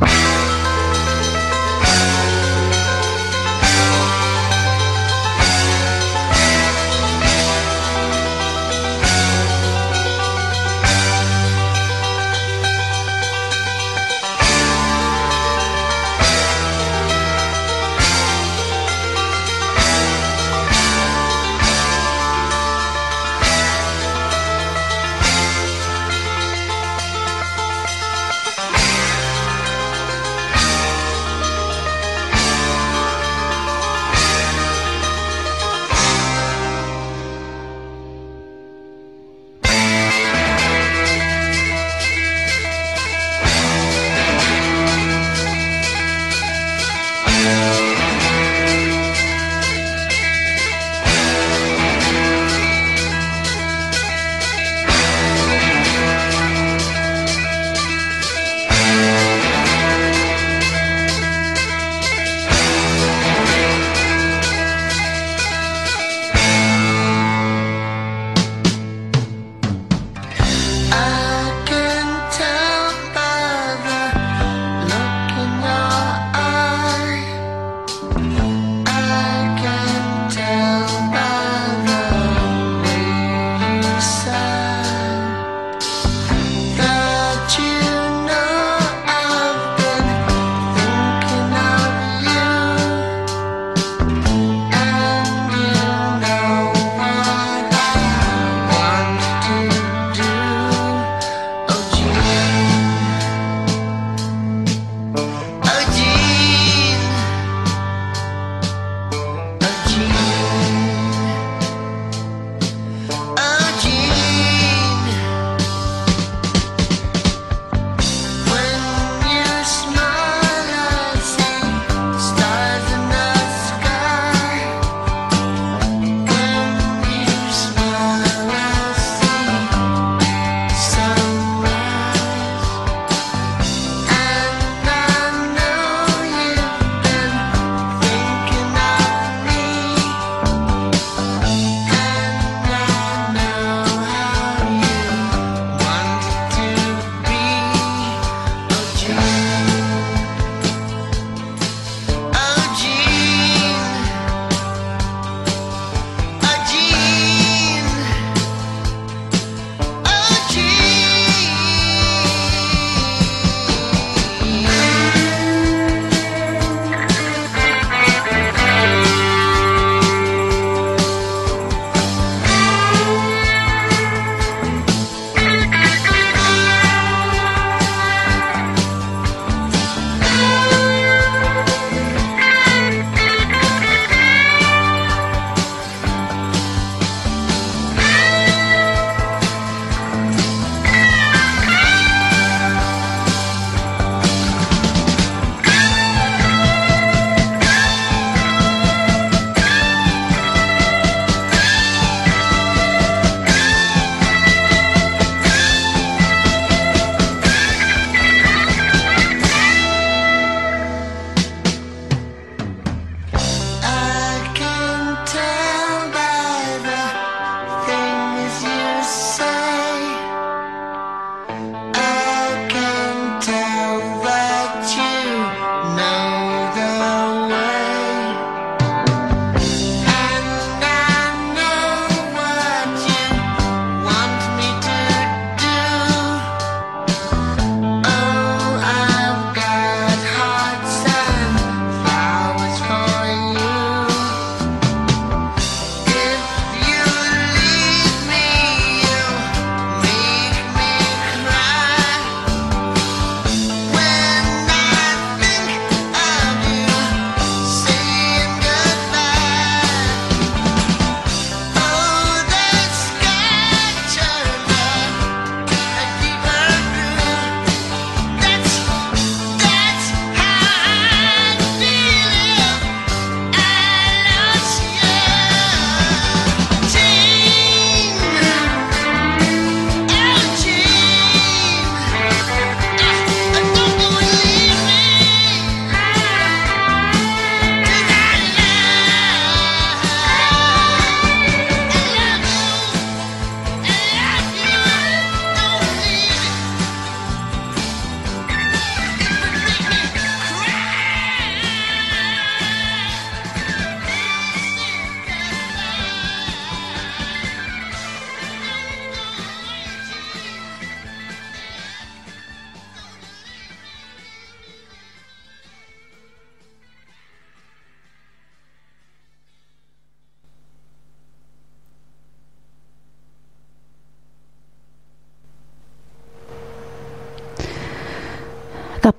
you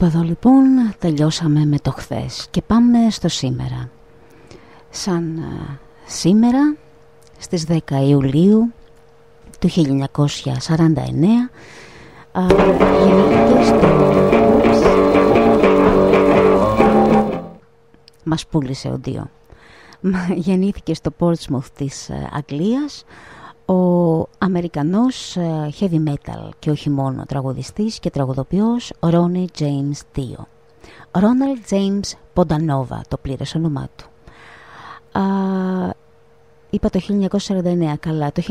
Κάπου εδώ λοιπόν τελειώσαμε με το χθες και πάμε στο σήμερα. Σαν ε, σήμερα στις 10 Ιουλίου του 1949 γεννήθηκε στο... Μας πούλησε ο Δίο. Γεννήθηκε στο Portsmouth της ε, Αγγλίας ο Αμερικανός ε, heavy metal και όχι μόνο τραγουδιστής και τραγουδοποιός Ronnie James Dio. Ronald James Pondanova το πλήρες όνομά του. Α, είπα το 1949, καλά, το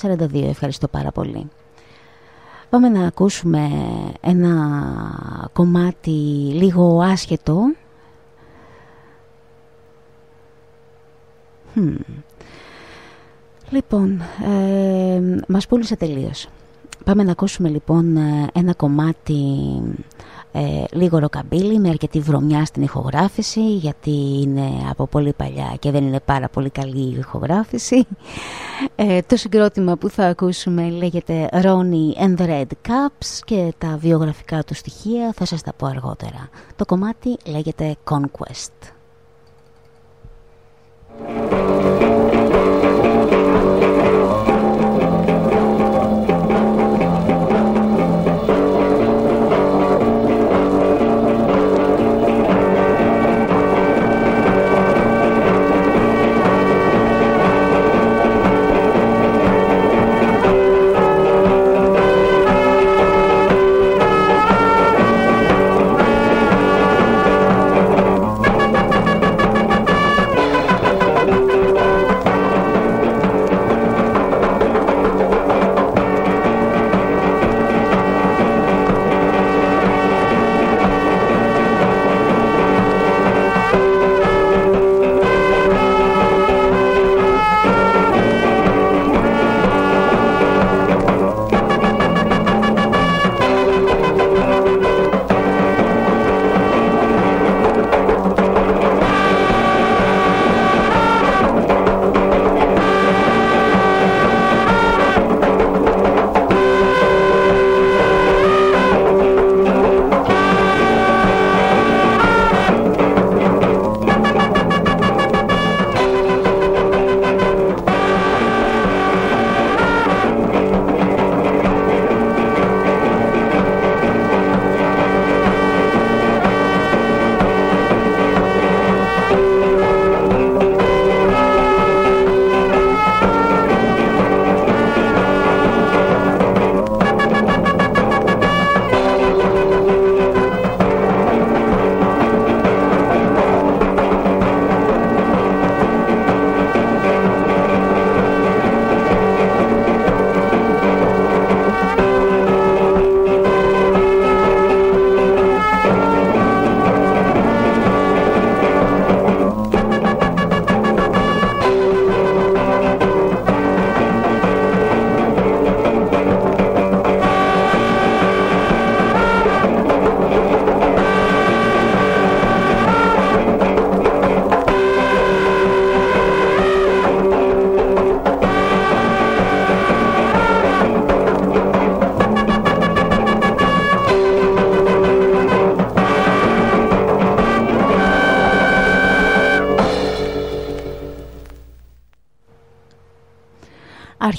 1942 ευχαριστώ πάρα πολύ. Πάμε να ακούσουμε ένα κομμάτι λίγο άσχετο. Hmm. Λοιπόν, ε, μας πούλησε τελείως. Πάμε να ακούσουμε λοιπόν ε, ένα κομμάτι ε, λίγο ροκαμπίλι με αρκετή βρωμιά στην ηχογράφηση γιατί είναι από πολύ παλιά και δεν είναι πάρα πολύ καλή η ηχογράφηση. Ε, το συγκρότημα που θα ακούσουμε λέγεται Ronnie and the Red Caps και τα βιογραφικά του στοιχεία θα σας τα πω αργότερα. Το κομμάτι λέγεται Conquest.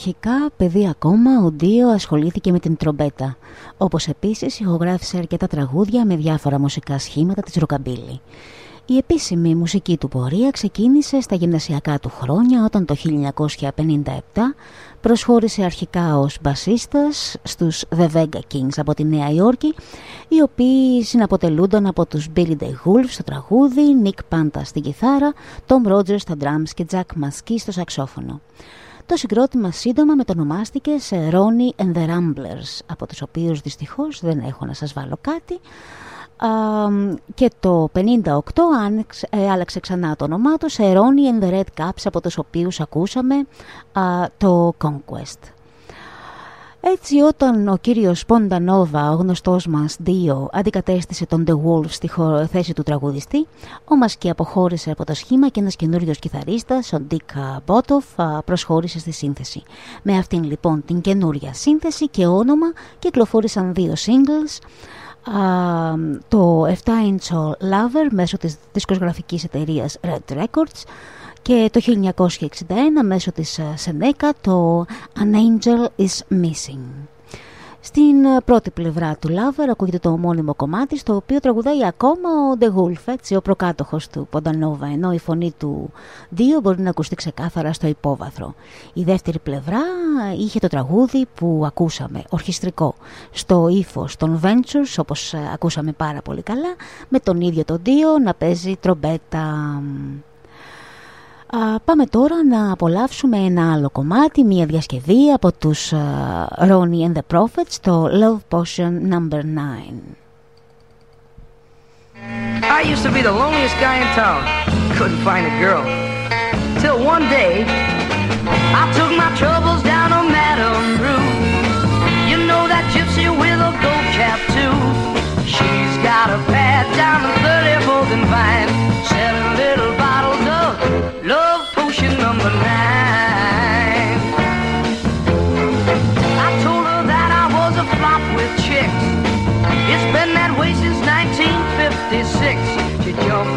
Αρχικά, παιδί ακόμα, ο Ντίο ασχολήθηκε με την τρομπέτα, όπως επίσης ηχογράφησε αρκετά τραγούδια με διάφορα μουσικά σχήματα της ροκαμπίλη. Η επίσημη μουσική του πορεία ξεκίνησε στα γυμνασιακά του χρόνια όταν το 1957 προσχώρησε αρχικά ως μπασίστας στους The Vega Kings από τη Νέα Υόρκη οι οποίοι συναποτελούνταν από τους Billy Day Wolf στο τραγούδι, Nick Panta στην κιθάρα, Tom Rogers στα drums και Jack Maskey στο σαξόφωνο. Το συγκρότημα σύντομα μετονομάστηκε σε Ronnie and the Ramblers, από τους οποίους δυστυχώς δεν έχω να σας βάλω κάτι. και το 58 ε, άλλαξε ξανά το όνομά του σε Ronnie and the Red Caps, από τους οποίους ακούσαμε το Conquest. Έτσι όταν ο κύριος Ποντανόβα, ο γνωστός μας Δίο, αντικατέστησε τον The Wolf στη θέση του τραγουδιστή, ο Μασκή αποχώρησε από το σχήμα και ένας καινούριος κιθαρίστας, ο Ντίκα Μπότοφ, προσχώρησε στη σύνθεση. Με αυτήν λοιπόν την καινούρια σύνθεση και όνομα κυκλοφόρησαν δύο singles, το 7-inch Lover μέσω της δισκογραφικής εταιρείας Red Records και το 1961 μέσω της Seneca το An Angel is Missing. Στην ε, πρώτη πλευρά του Lover ακούγεται το ομώνυμο κομμάτι στο οποίο τραγουδάει ακόμα ο The Wolf, έτσι, ο προκάτοχος του Ποντανόβα, ενώ η φωνή του δύο μπορεί να ακουστεί ξεκάθαρα στο υπόβαθρο. Η δεύτερη πλευρά είχε το τραγούδι που ακούσαμε, ορχιστρικό, στο ύφος των Ventures, όπως ε, ακούσαμε πάρα πολύ καλά, με τον ίδιο τον δύο να παίζει τρομπέτα πάμε τώρα να απολαύσουμε ένα άλλο κομμάτι, μια διασκευή από τους Ronnie and the Prophets, το Love Potion No. 9. I used to be the loneliest guy in town. Couldn't find a girl. Till one day, I took my troubles down on Madame Rue. You know that gypsy with a gold cap too. She's got a pad down on 34th and Vine. your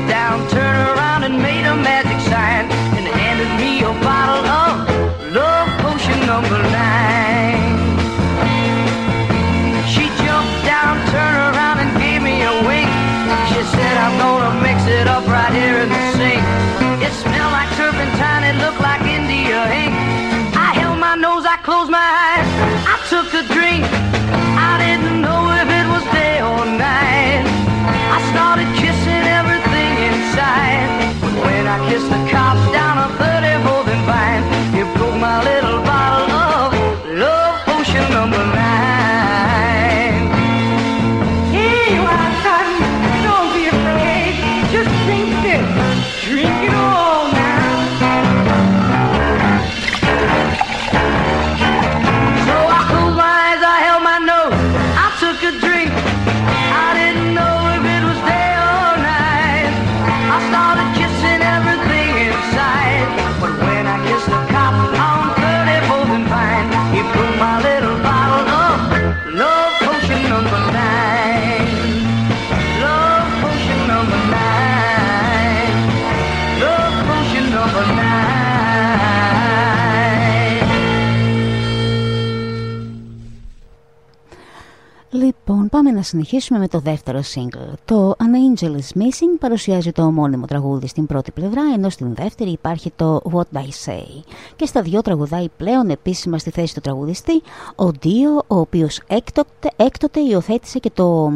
Λοιπόν, πάμε να συνεχίσουμε με το δεύτερο single. Το An Angel is Missing παρουσιάζει το ομώνυμο τραγούδι στην πρώτη πλευρά, ενώ στην δεύτερη υπάρχει το What I Say. Και στα δυο τραγουδάει πλέον επίσημα στη θέση του τραγουδιστή ο Ντίο, ο οποίος έκτοτε, έκτοτε υιοθέτησε και το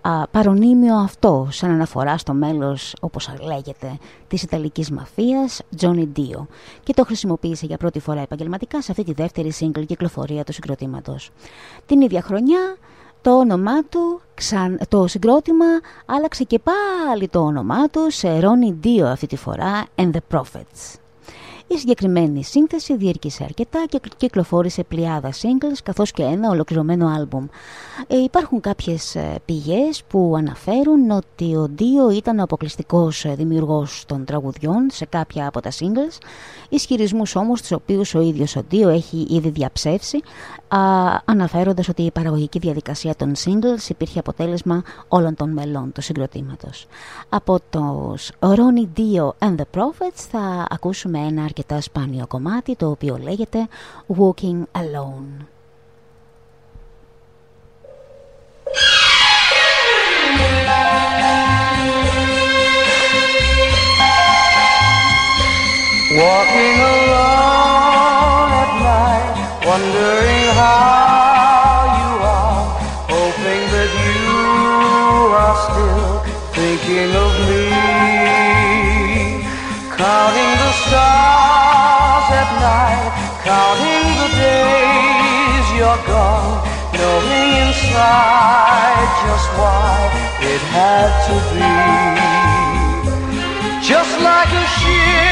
α, παρονίμιο αυτό, σαν αναφορά στο μέλος, όπως λέγεται, της Ιταλικής μαφίας, Johnny Dio. Και το χρησιμοποίησε για πρώτη φορά επαγγελματικά σε αυτή τη δεύτερη single κυκλοφορία του συγκροτήματος. Την ίδια χρονιά το όνομά του, ξαν... το συγκρότημα άλλαξε και πάλι το όνομά του σε Ronnie Dio αυτή τη φορά and the Prophets. Η συγκεκριμένη σύνθεση διήρκησε αρκετά και κυκλοφόρησε πλειάδα singles καθώς και ένα ολοκληρωμένο άλμπουμ. Ε, υπάρχουν κάποιες ε, πηγές που αναφέρουν ότι ο Ντίο ήταν ο αποκλειστικός ε, δημιουργός των τραγουδιών σε κάποια από τα singles, ισχυρισμούς όμως τους οποίους ο ίδιος ο Ντίο έχει ήδη διαψεύσει, α, αναφέροντας ότι η παραγωγική διαδικασία των singles υπήρχε αποτέλεσμα όλων των μελών του συγκροτήματος. Από τους Ronnie Dio and the Prophets θα ακούσουμε ένα αρκετά σπάνιο κομμάτι το οποίο λέγεται Walking Alone. Walking alone at night, wondering how you are, hoping that you are still thinking of night, counting the days you're gone, knowing inside just why it had to be. Just like a ship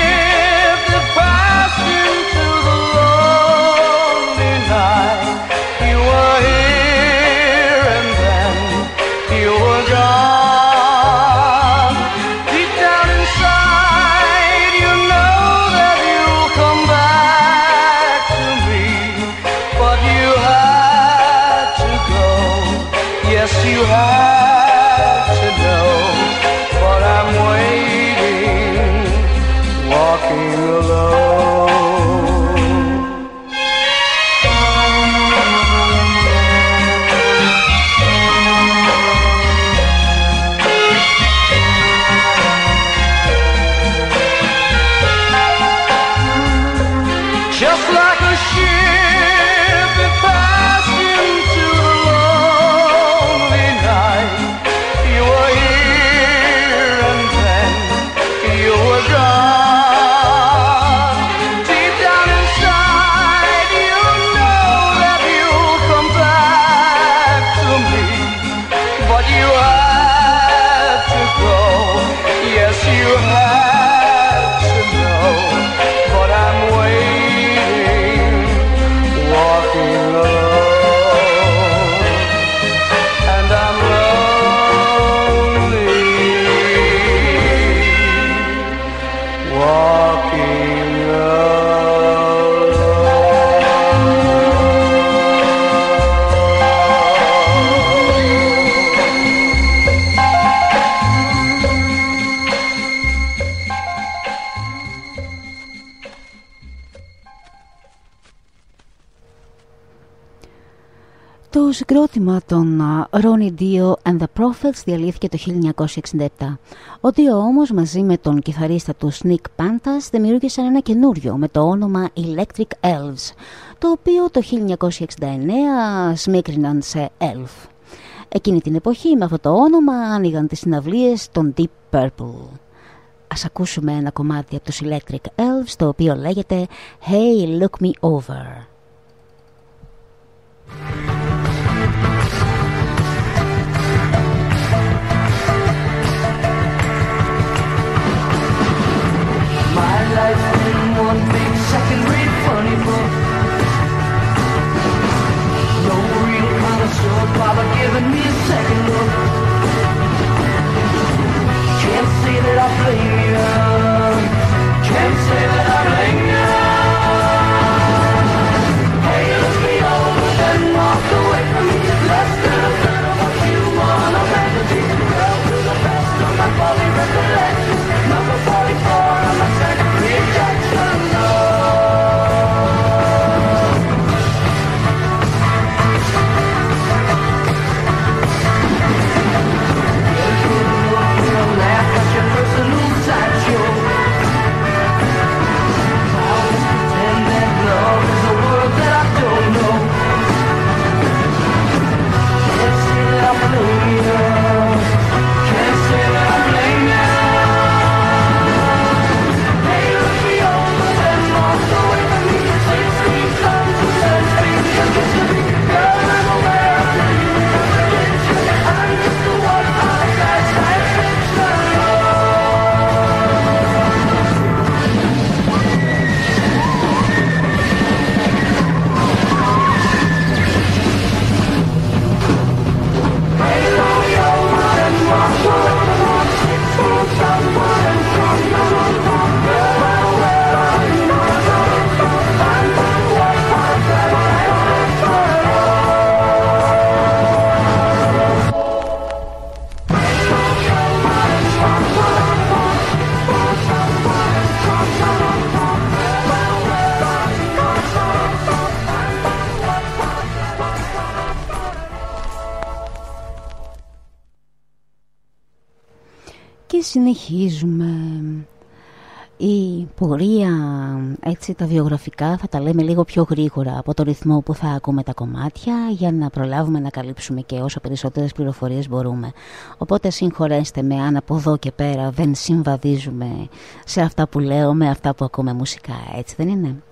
Το συγκρότημα των Ronnie Dio and the Prophets διαλύθηκε το 1967. Ο Dio όμως μαζί με τον κιθαρίστα του Sneak Panthers δημιούργησαν ένα καινούριο με το όνομα Electric Elves, το οποίο το 1969 σμίκριναν σε Elf. Εκείνη την εποχή με αυτό το όνομα άνοιγαν τις συναυλίες των Deep Purple. Ας ακούσουμε ένα κομμάτι από τους Electric Elves το οποίο λέγεται Hey Look Me Over. life. Συνεχίζουμε. Η πορεία έτσι τα βιογραφικά θα τα λέμε λίγο πιο γρήγορα από το ρυθμό που θα ακούμε τα κομμάτια για να προλάβουμε να καλύψουμε και όσο περισσότερες πληροφορίες μπορούμε. Οπότε συγχωρέστε με αν από εδώ και πέρα δεν συμβαδίζουμε σε αυτά που λέω με αυτά που ακούμε μουσικά έτσι δεν είναι;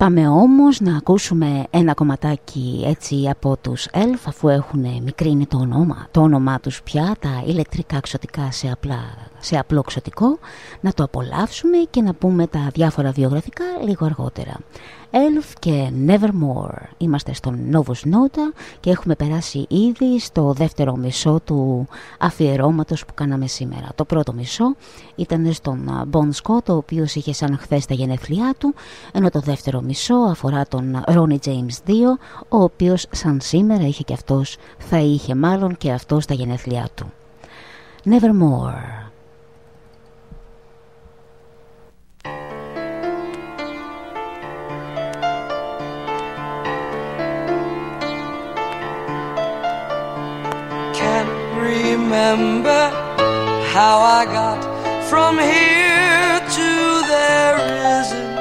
Πάμε όμως να ακούσουμε ένα κομματάκι έτσι από τους Elf αφού έχουν μικρύνει το όνομα, το όνομά τους πια, τα ηλεκτρικά ξωτικά σε, απλά, σε απλό ξωτικό, να το απολαύσουμε και να πούμε τα διάφορα βιογραφικά λίγο αργότερα. Elf και Nevermore. Είμαστε στον Novus Nota και έχουμε περάσει ήδη στο δεύτερο μισό του αφιερώματος που κάναμε σήμερα. Το πρώτο μισό ήταν στον Bon Scott, ο οποίος είχε σαν χθες τα γενέθλιά του, ενώ το δεύτερο μισό αφορά τον Ronnie James 2, ο οποίος σαν σήμερα είχε και αυτός, θα είχε μάλλον και αυτός τα γενέθλιά του. Nevermore. Remember how I got from here to there isn't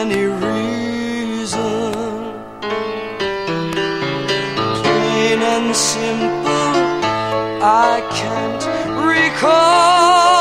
any reason. Plain and simple, I can't recall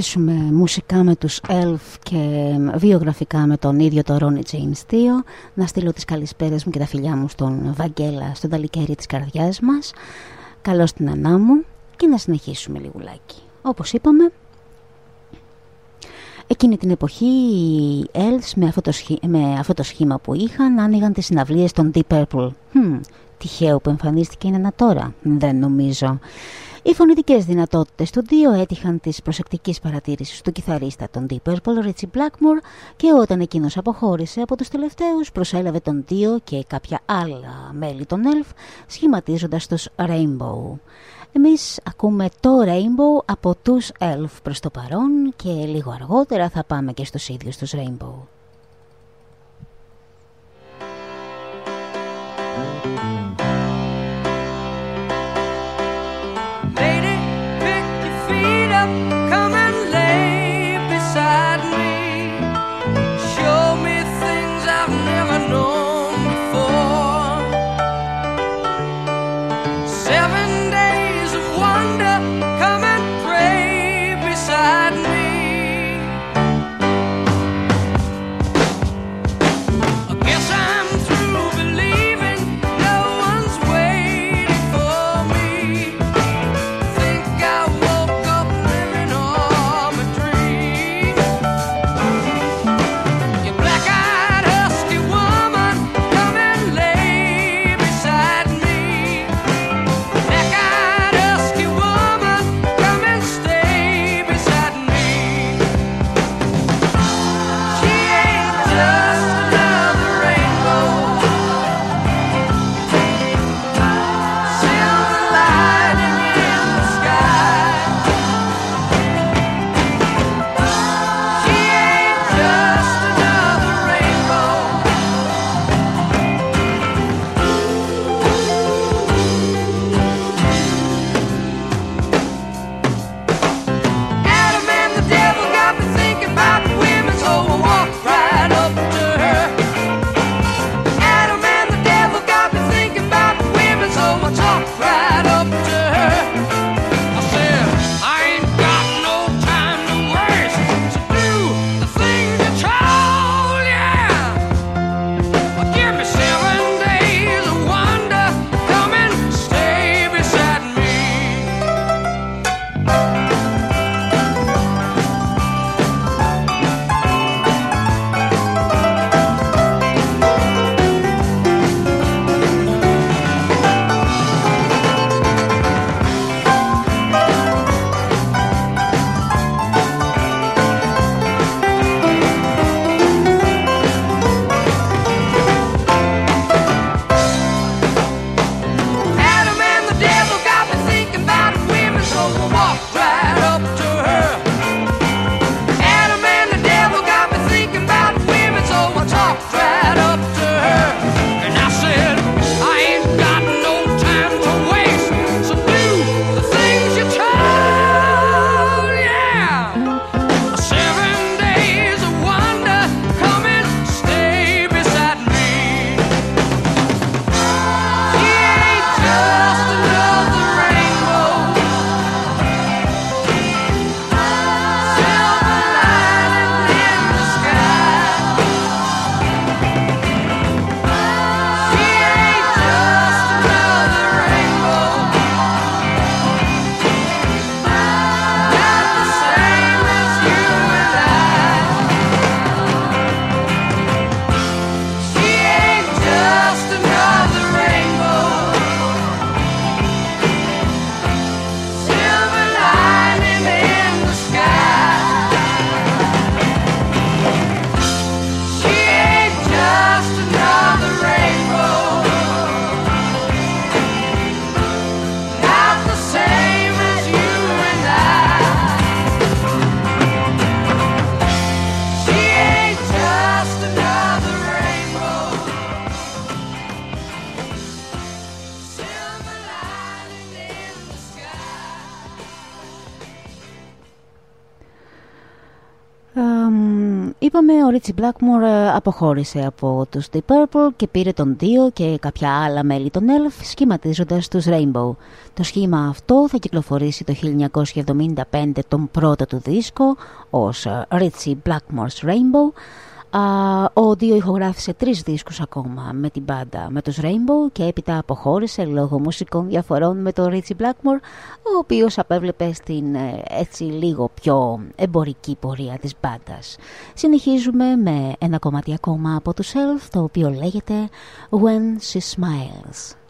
συνεχίσουμε μουσικά με τους Elf και βιογραφικά με τον ίδιο τον Ronnie James Dio. Να στείλω τις καλησπέρες μου και τα φιλιά μου στον Βαγγέλα, στον ταλικέρι της καρδιάς μας. Καλώς την Ανά μου και να συνεχίσουμε λιγουλάκι. Όπως είπαμε, Εκείνη την εποχή οι Elves με αυτό, το με αυτό το σχήμα που είχαν άνοιγαν τις συναυλίες των Deep Purple. Hm, τυχαίο που εμφανίστηκε είναι ένα τώρα. Δεν νομίζω. Οι φωνητικές δυνατότητες του Δίο έτυχαν της προσεκτικής παρατήρησης του κιθαρίστα των Deep Purple, Richie Blackmore και όταν εκείνος αποχώρησε από τους τελευταίους προσέλαβε τον Δίο και κάποια άλλα μέλη των Elf σχηματίζοντας τους Rainbow. Εμείς ακούμε το Rainbow από τους Elf προς το παρόν και λίγο αργότερα θα πάμε και στους ίδιους τους Rainbow. Είπαμε, ο Ρίτσι Blackmore ε, αποχώρησε από τους The Purple και πήρε τον Dio και κάποια άλλα μέλη των Elf σχηματίζοντας τους Rainbow. Το σχήμα αυτό θα κυκλοφορήσει το 1975 τον πρώτο του δίσκο ως Ritchie Blackmore's Rainbow ο Δίο ηχογράφησε τρεις δίσκους ακόμα με την μπάντα με τους Rainbow και έπειτα αποχώρησε λόγω μουσικών διαφορών με τον Ρίτσι Blackmore ο οποίος απέβλεπε στην ε, έτσι λίγο πιο εμπορική πορεία της μπάντας. Συνεχίζουμε με ένα κομμάτι ακόμα από τους Elf το οποίο λέγεται When She Smiles.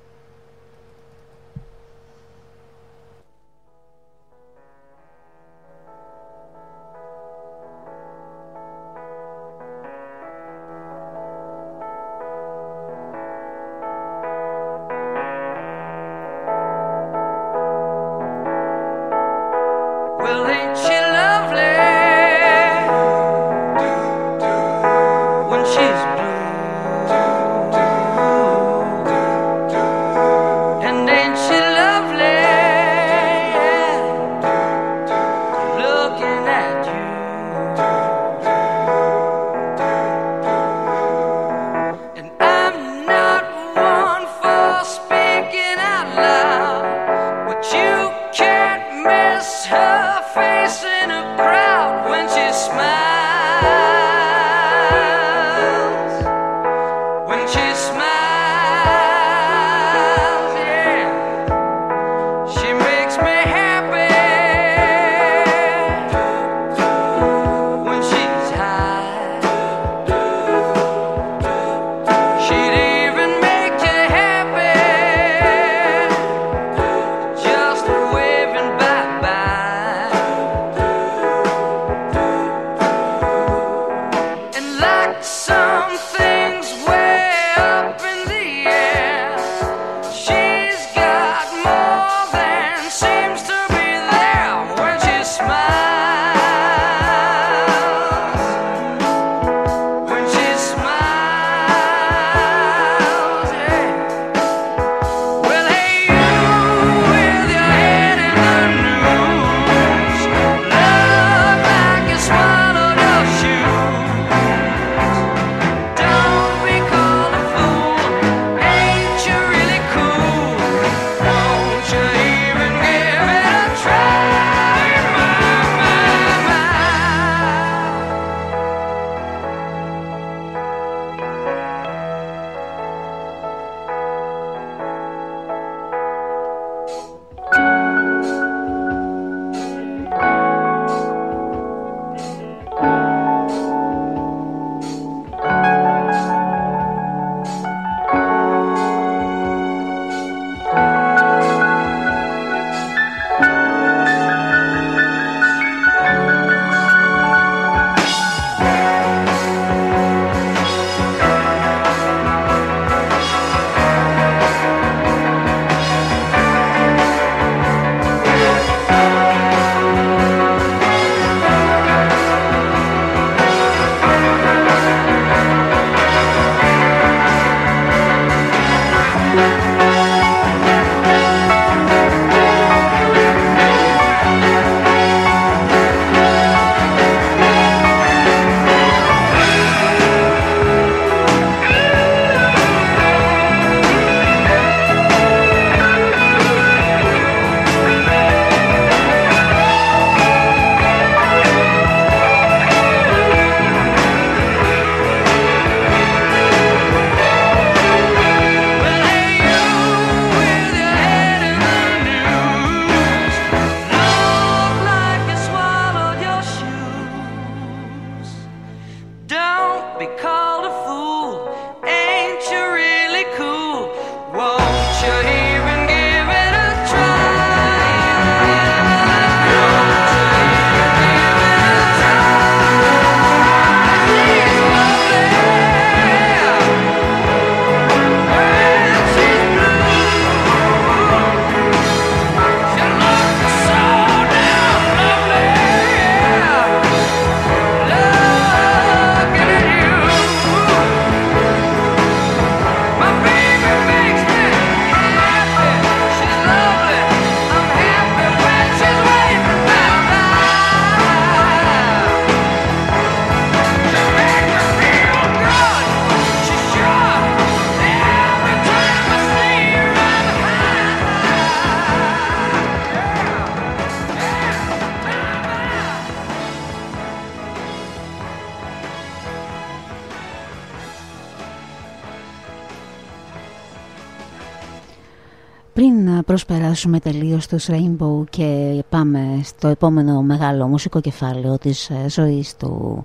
Πριν προσπεράσουμε τελείως τους Rainbow και πάμε στο επόμενο μεγάλο μουσικό κεφάλαιο της ε, ζωής του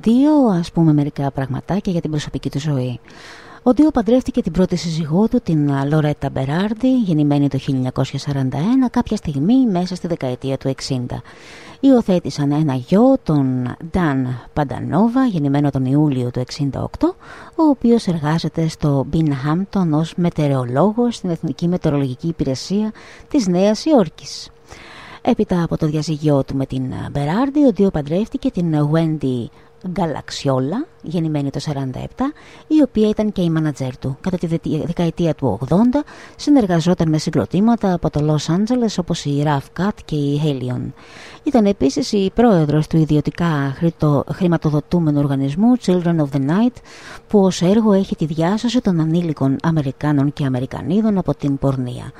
Δύο, ας πούμε μερικά πραγματάκια για την προσωπική του ζωή. Ο Ντίο παντρεύτηκε την πρώτη σύζυγό του, την Λορέτα Μπεράρντι, γεννημένη το 1941, κάποια στιγμή μέσα στη δεκαετία του 60. Υιοθέτησαν ένα γιο, τον Νταν Παντανόβα, γεννημένο τον Ιούλιο του 1968, ο οποίος εργάζεται στο Μπινχάμπτον ως μετεωρολόγος στην Εθνική Μετεωρολογική Υπηρεσία της Νέας Υόρκης. Έπειτα από το διαζυγιό του με την Μπεράρντι, ο Ντίο παντρεύτηκε την Wendy Γκαλαξιόλα, γεννημένη το 1947, η οποία ήταν και η μάνατζέρ του. Κατά τη δεκαετία του 80 συνεργαζόταν με συγκροτήματα από το Los Angeles όπως η Rough Cut και η Helion. Ήταν επίσης η πρόεδρος του ιδιωτικά χρηματοδοτούμενου οργανισμού Children of the Night που ως έργο έχει τη διάσωση των ανήλικων Αμερικάνων και Αμερικανίδων από την πορνεία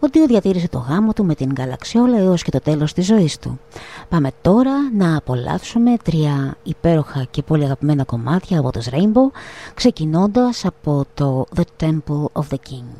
ότι διατήρησε το γάμο του με την γαλαξιόλα έως και το τέλος της ζωής του. Πάμε τώρα να απολαύσουμε τρία υπέροχα και πολύ αγαπημένα κομμάτια από τους Rainbow, ξεκινώντας από το The Temple of the King.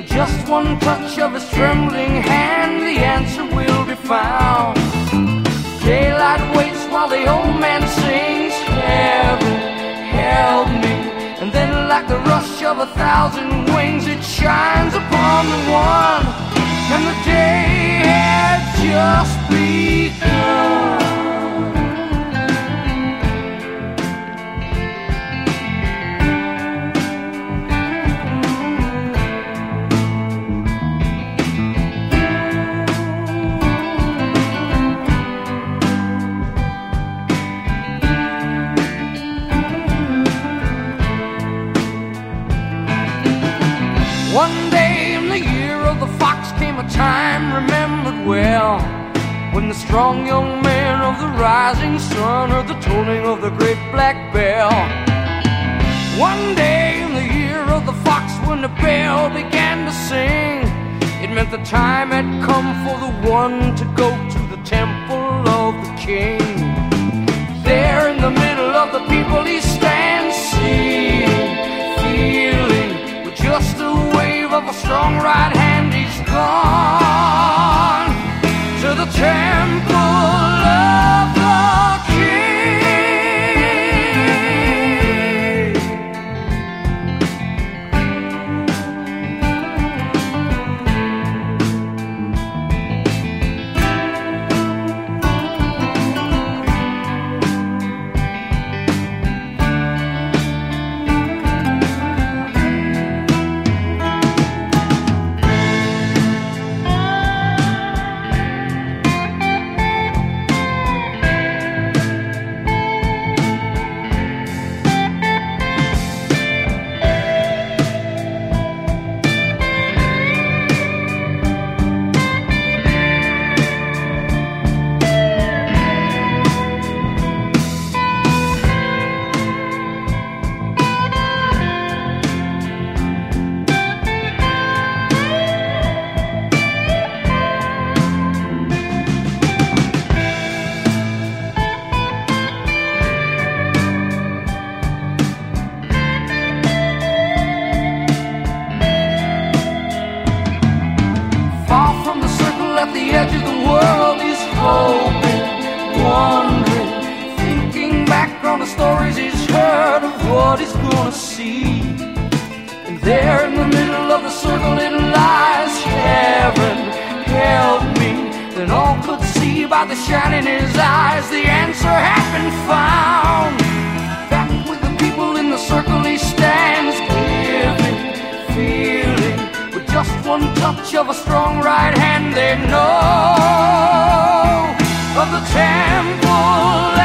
with just one touch of his trembling hand, the answer will be found. Daylight waits while the old man sings, Heaven, help me. And then, like the rush of a thousand wings, it shines upon the one. And the day had just begun. Time remembered well when the strong young man of the rising sun heard the tolling of the great black bell. One day in the year of the fox when the bell began to sing, it meant the time had come for the one to go to the temple of the king. There in the middle of the people he stands, seeing, feeling, with just a wave of a strong right hand, he's gone to the temple on the stories he's heard of what he's gonna see. And there in the middle of the circle it lies, heaven, help me. Then all could see by the shine in his eyes, the answer had been found. Back with the people in the circle, he stands, giving, feeling. With just one touch of a strong right hand, they know of the temple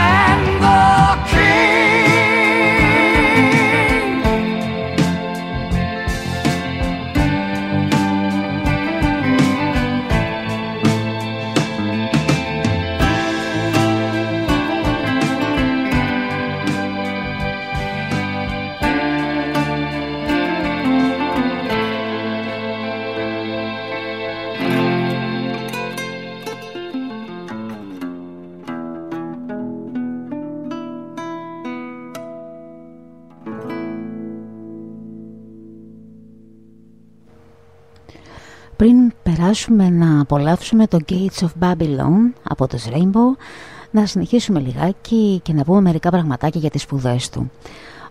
Πριν περάσουμε να απολαύσουμε το Gates of Babylon από το Rainbow, να συνεχίσουμε λιγάκι και να πούμε μερικά πραγματάκια για τις σπουδές του.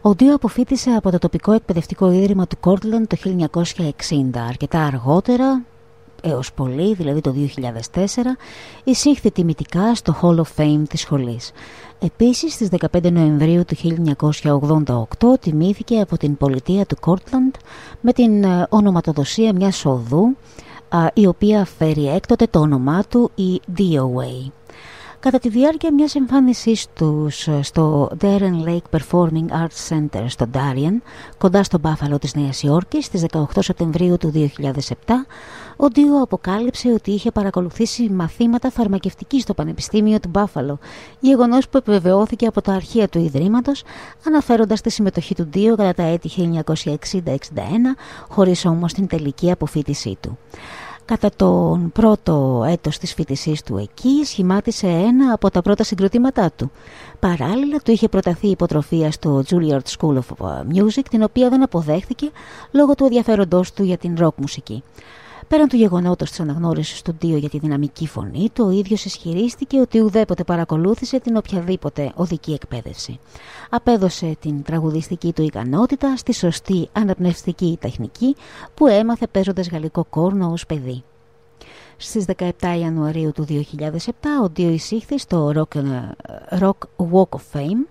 Ο Ντίο αποφύτησε από το τοπικό εκπαιδευτικό ίδρυμα του Κόρτλαντ το 1960. Αρκετά αργότερα, έως πολύ, δηλαδή το 2004, εισήχθη τιμητικά στο Hall of Fame της σχολής. Επίσης, στις 15 Νοεμβρίου του 1988 τιμήθηκε από την πολιτεία του Κόρτλαντ με την ε, ονοματοδοσία μιας οδού, η οποία φέρει έκτοτε το όνομά του η DOA. Κατά τη διάρκεια μιας εμφάνισής τους στο Darren Lake Performing Arts Center στο Darien, κοντά στο Μπάφαλο της Νέας Υόρκης, στις 18 Σεπτεμβρίου του 2007, ο Ντίο αποκάλυψε ότι είχε παρακολουθήσει μαθήματα φαρμακευτικής στο Πανεπιστήμιο του Μπάφαλο, γεγονός που επιβεβαιώθηκε από τα αρχεία του Ιδρύματος, αναφέροντας τη συμμετοχή του Ντίο κατά τα έτη 1960-61, χωρίς όμως την τελική αποφύτισή του. Κατά τον πρώτο έτος της φοιτησής του εκεί σχημάτισε ένα από τα πρώτα συγκροτήματά του. Παράλληλα του είχε προταθεί υποτροφία στο Juilliard School of Music την οποία δεν αποδέχθηκε λόγω του ενδιαφέροντός του για την ροκ μουσική. Πέραν του γεγονότος της αναγνώρισης του Ντίο για τη δυναμική φωνή του, ο ίδιος ισχυρίστηκε ότι ουδέποτε παρακολούθησε την οποιαδήποτε οδική εκπαίδευση. Απέδωσε την τραγουδιστική του ικανότητα στη σωστή αναπνευστική τεχνική που έμαθε παίζοντας γαλλικό κόρνο ως παιδί. Στις 17 Ιανουαρίου του 2007 ο Ντίο εισήχθη στο Rock, Rock Walk of Fame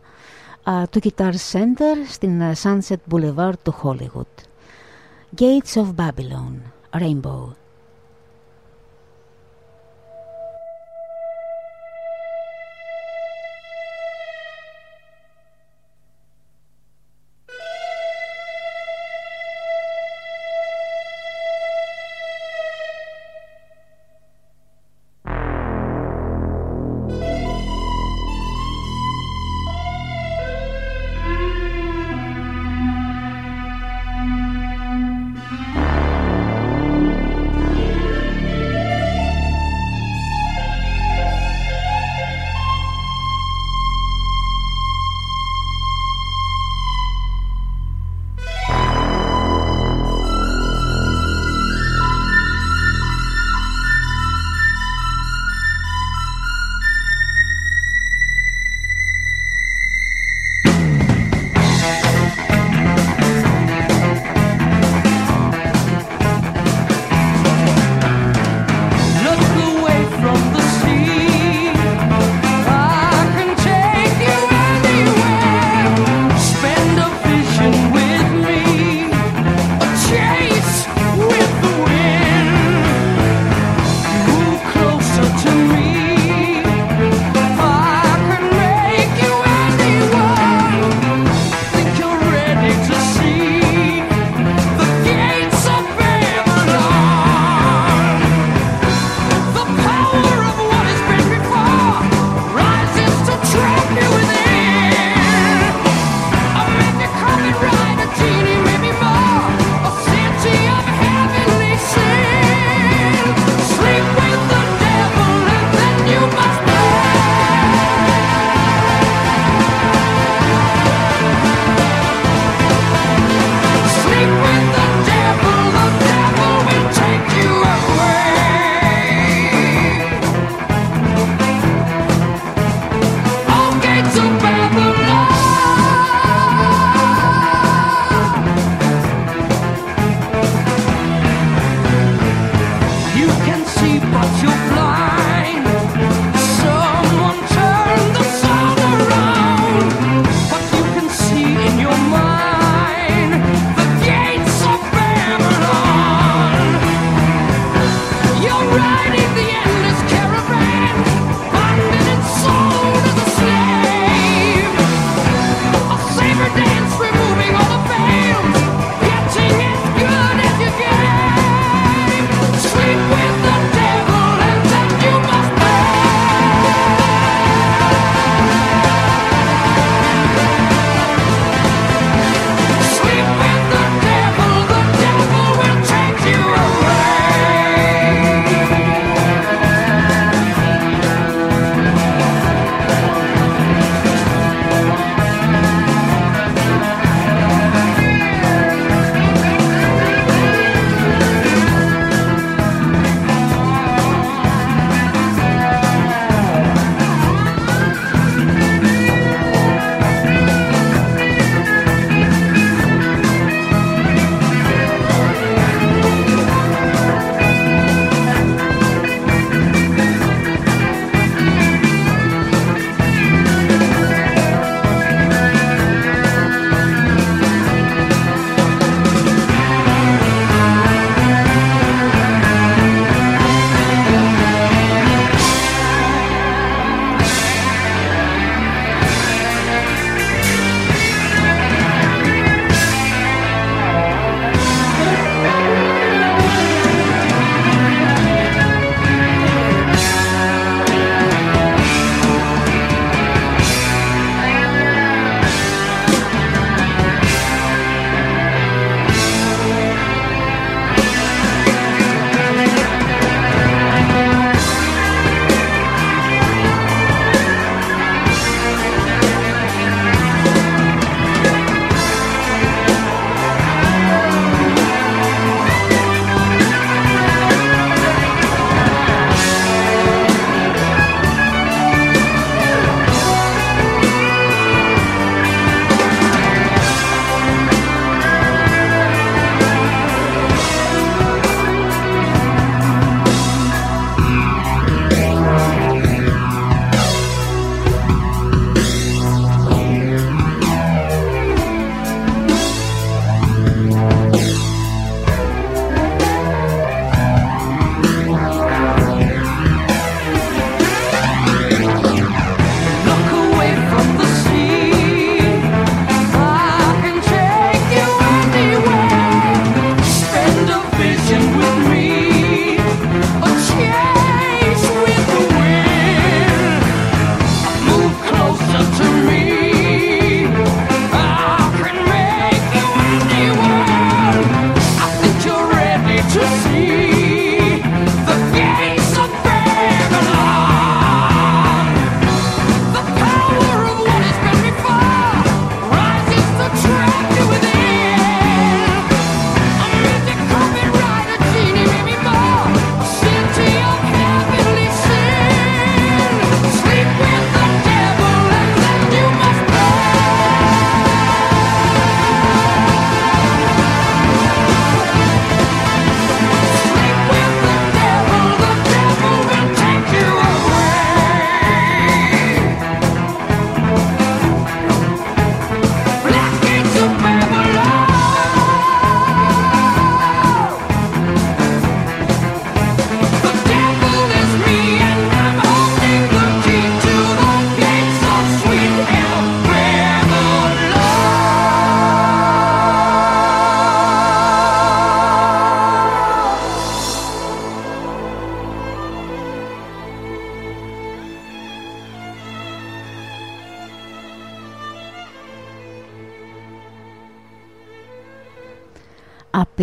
του Guitar Center στην Sunset Boulevard του Hollywood. Gates of Babylon Rainbow.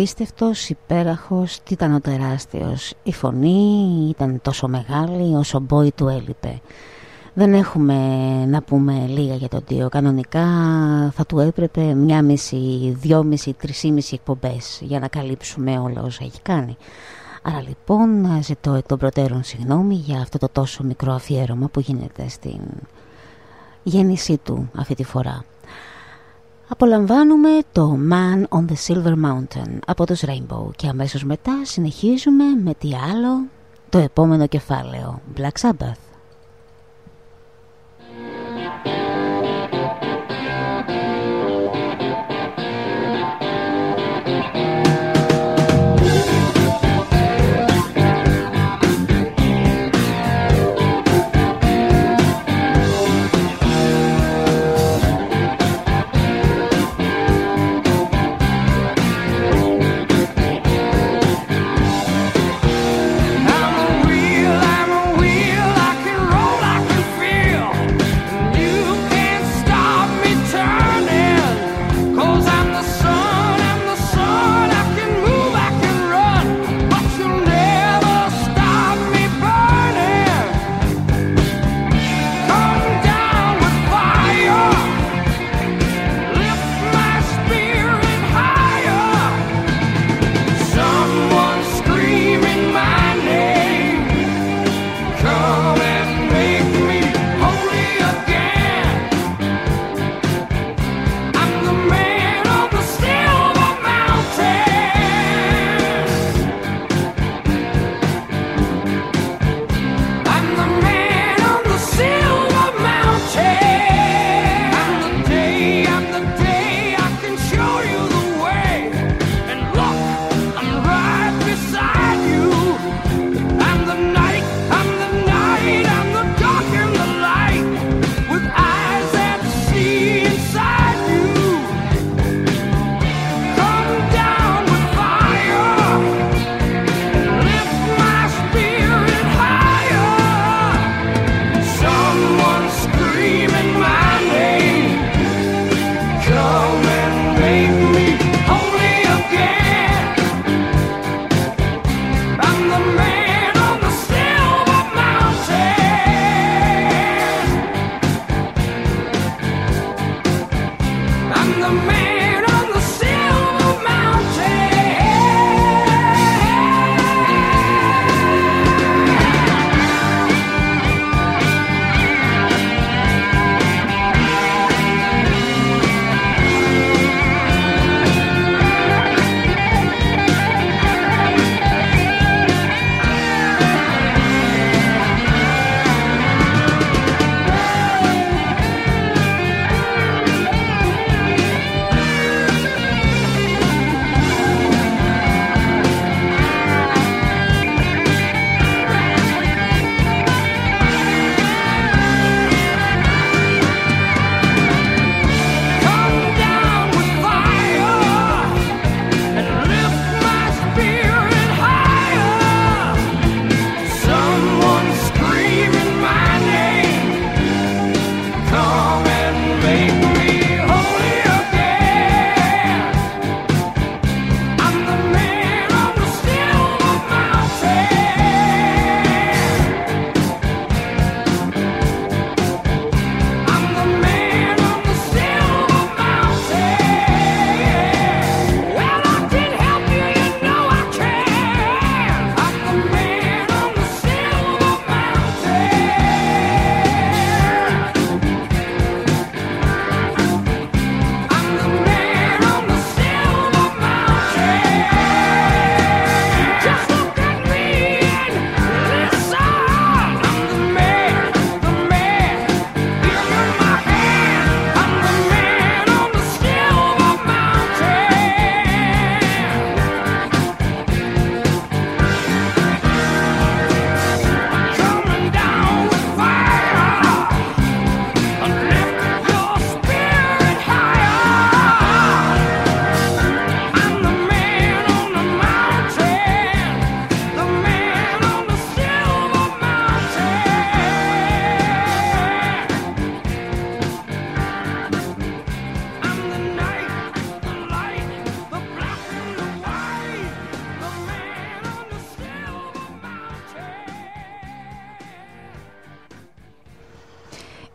Απίστευτος, υπέραχος, τι ήταν ο τεράστιος. Η φωνή ήταν τόσο μεγάλη όσο μπόι του έλειπε. Δεν έχουμε να πούμε λίγα για τον Τίο. Κανονικά θα του έπρεπε μια μισή, δυόμιση, τρισήμιση εκπομπές για να καλύψουμε όλα όσα έχει κάνει. Άρα λοιπόν ζητώ εκ των προτέρων συγγνώμη για αυτό το τόσο μικρό αφιέρωμα που γίνεται στην γέννησή του αυτή τη φορά. Απολαμβάνουμε το Man on the Silver Mountain από τους Rainbow και αμέσως μετά συνεχίζουμε με τι άλλο το επόμενο κεφάλαιο Black Sabbath.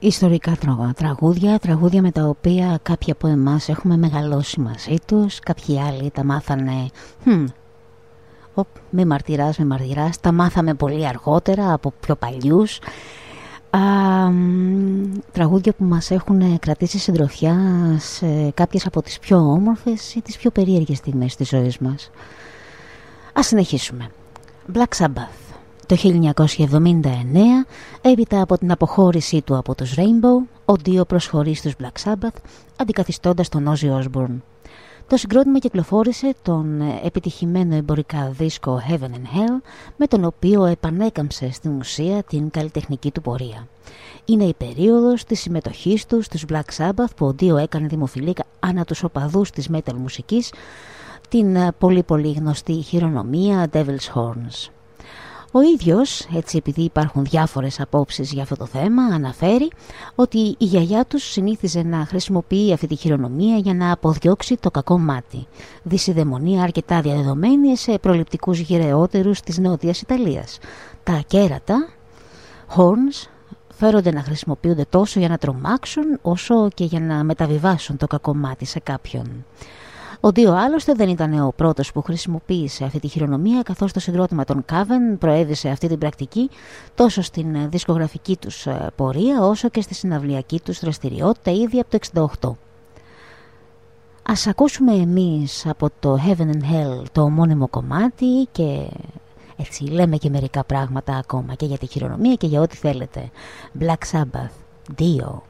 Ιστορικά τραγούδια, τραγούδια με τα οποία κάποιοι από εμάς έχουμε μεγαλώσει μαζί τους, κάποιοι άλλοι τα μάθανε, hm, μη μαρτυράς, μη μαρτυράς, τα μάθαμε πολύ αργότερα από πιο παλιούς, Α, τραγούδια που μας έχουν κρατήσει συντροφιά σε κάποιες από τις πιο όμορφες ή τις πιο περίεργες στιγμές της ζωής μας. Ας συνεχίσουμε. Black Sabbath. Το 1979, έπειτα από την αποχώρησή του από τους Rainbow, ο Dio προσχωρεί στους Black Sabbath, αντικαθιστώντας τον Ozzy Osbourne. Το συγκρότημα κυκλοφόρησε τον επιτυχημένο εμπορικά δίσκο Heaven and Hell, με τον οποίο επανέκαμψε στην ουσία την καλλιτεχνική του πορεία. Είναι η περίοδος της συμμετοχής του στους Black Sabbath που ο Dio έκανε δημοφιλή ανά τους οπαδούς της metal μουσικής, την πολύ πολύ γνωστή χειρονομία Devil's Horns. Ο ίδιος, έτσι επειδή υπάρχουν διάφορες απόψεις για αυτό το θέμα, αναφέρει ότι η γιαγιά τους συνήθιζε να χρησιμοποιεί αυτή τη χειρονομία για να αποδιώξει το κακό μάτι. Δυσιδαιμονία αρκετά διαδεδομένη σε προληπτικούς γυρεότερους της Νότιας Ιταλίας. Τα κέρατα, horns, φέρονται να χρησιμοποιούνται τόσο για να τρομάξουν όσο και για να μεταβιβάσουν το κακό μάτι σε κάποιον. Ο Δίο άλλωστε δεν ήταν ο πρώτος που χρησιμοποίησε αυτή τη χειρονομία, καθώς το συγκρότημα των Κάβεν προέβησε αυτή την πρακτική τόσο στην δισκογραφική τους ε, πορεία όσο και στη συναυλιακή τους δραστηριότητα ήδη από το 68. Ας ακούσουμε εμείς από το Heaven and Hell το ομώνυμο κομμάτι και έτσι λέμε και μερικά πράγματα ακόμα και για τη χειρονομία και για ό,τι θέλετε. Black Sabbath, Dio.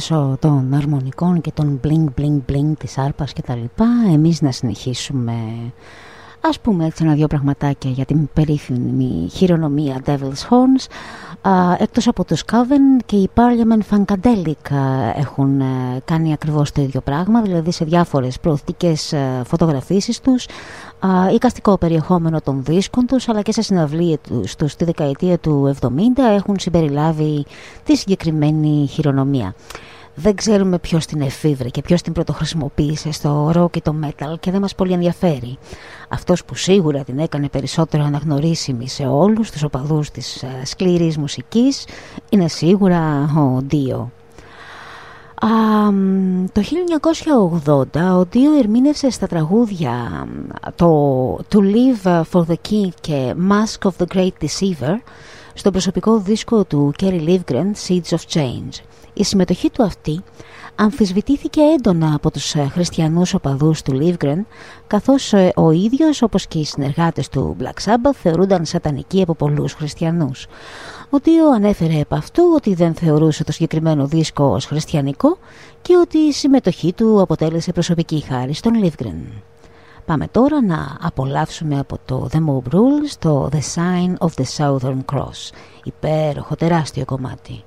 Μέσω των αρμονικών και των bling bling bling της άρπας και τα λοιπά εμείς να συνεχίσουμε ας πούμε έτσι ένα-δυο πραγματάκια για την περίφημη χειρονομία Devil's Horns. α, εκτός από τους Coven και οι Parliament Funkadelic έχουν ε, κάνει ακριβώς το ίδιο πράγμα δηλαδή σε διάφορες προωθητικές ε, φωτογραφίσεις τους εικαστικό περιεχόμενο των δίσκων τους αλλά και σε συναυλίες τους στη δεκαετία του 70 έχουν συμπεριλάβει τη συγκεκριμένη χειρονομία. Δεν ξέρουμε ποιος την εφήβρε και ποιος την πρωτοχρησιμοποίησε στο rock και το metal και δεν μας πολύ ενδιαφέρει. Αυτός που σίγουρα την έκανε περισσότερο αναγνωρίσιμη σε όλους τους οπαδούς της ε, σκληρής μουσικής είναι σίγουρα ο Ντίο το 1980 ο Ντίο ερμήνευσε στα τραγούδια το To Live for the King και Mask of the Great Deceiver στο προσωπικό δίσκο του Kerry Livgren Seeds of Change. Η συμμετοχή του αυτή αμφισβητήθηκε έντονα από τους ε, χριστιανούς οπαδούς του Livgren καθώς ε, ο ίδιος όπως και οι συνεργάτες του Black Sabbath θεωρούνταν σατανικοί από πολλούς χριστιανούς. Ο Ντίο ανέφερε επ' αυτού ότι δεν θεωρούσε το συγκεκριμένο δίσκο ως χριστιανικό και ότι η συμμετοχή του αποτέλεσε προσωπική χάρη στον Λίβγκρεν. Πάμε τώρα να απολαύσουμε από το The Mob Rules το The Sign of the Southern Cross. Υπέροχο τεράστιο κομμάτι.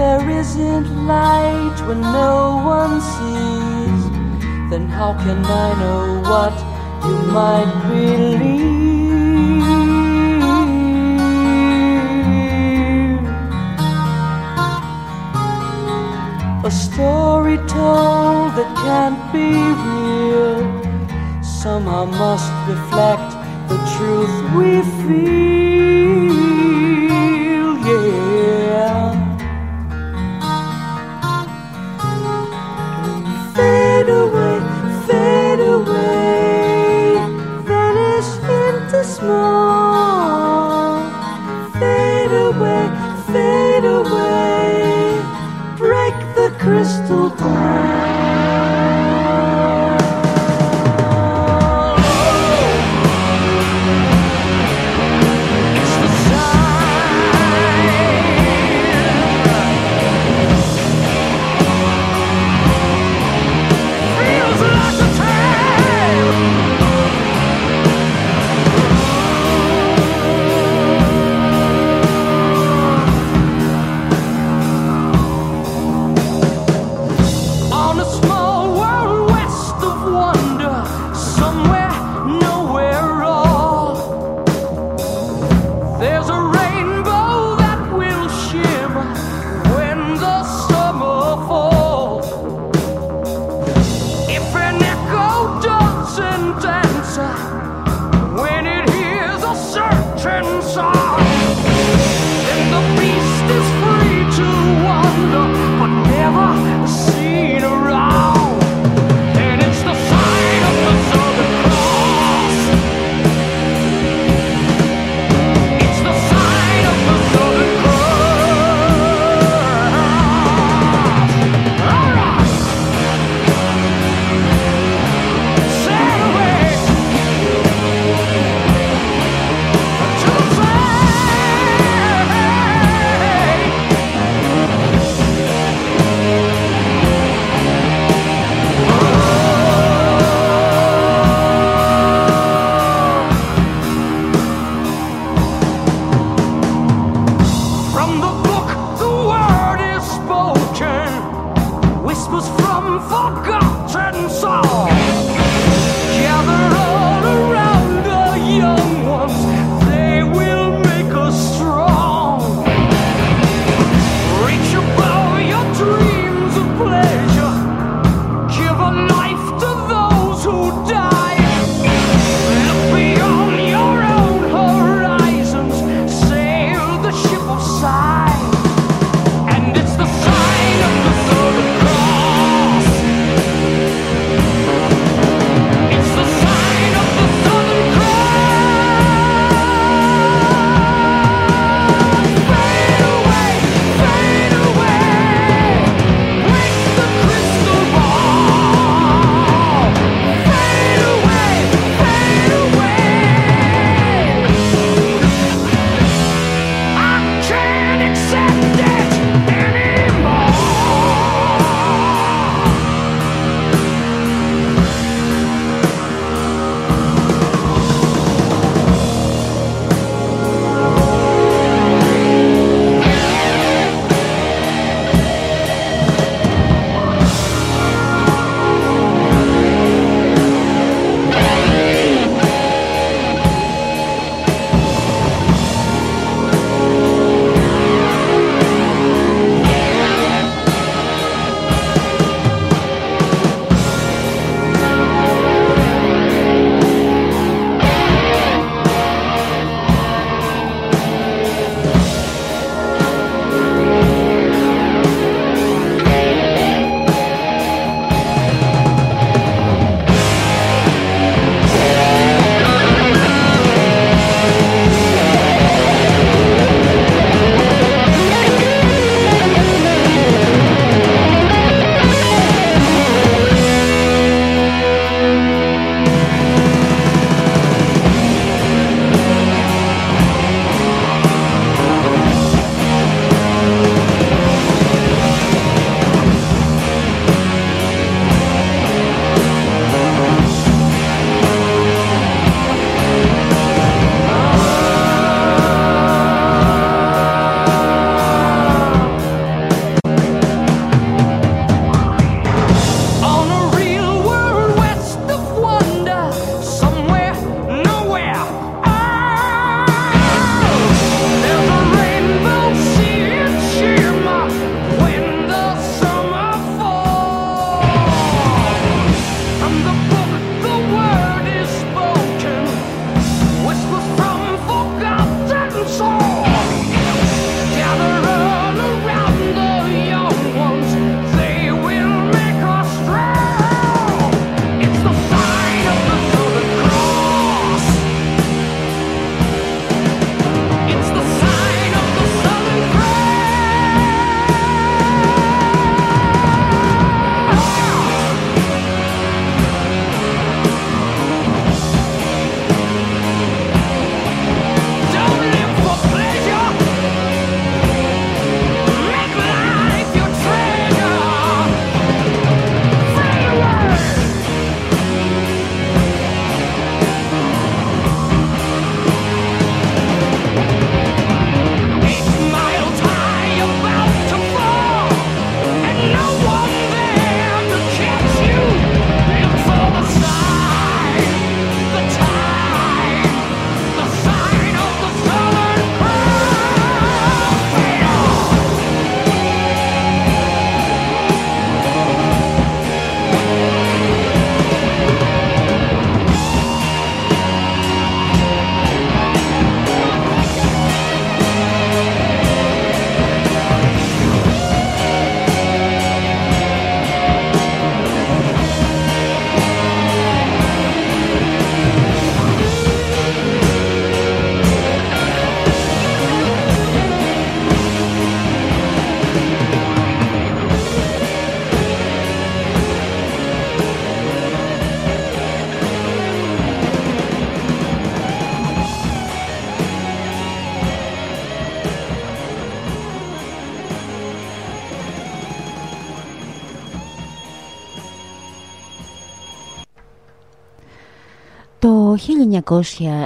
There isn't light when no one sees, then how can I know what you might believe? A story told that can't be real somehow must reflect the truth we feel, smoke. Fade away, fade away, break the crystal On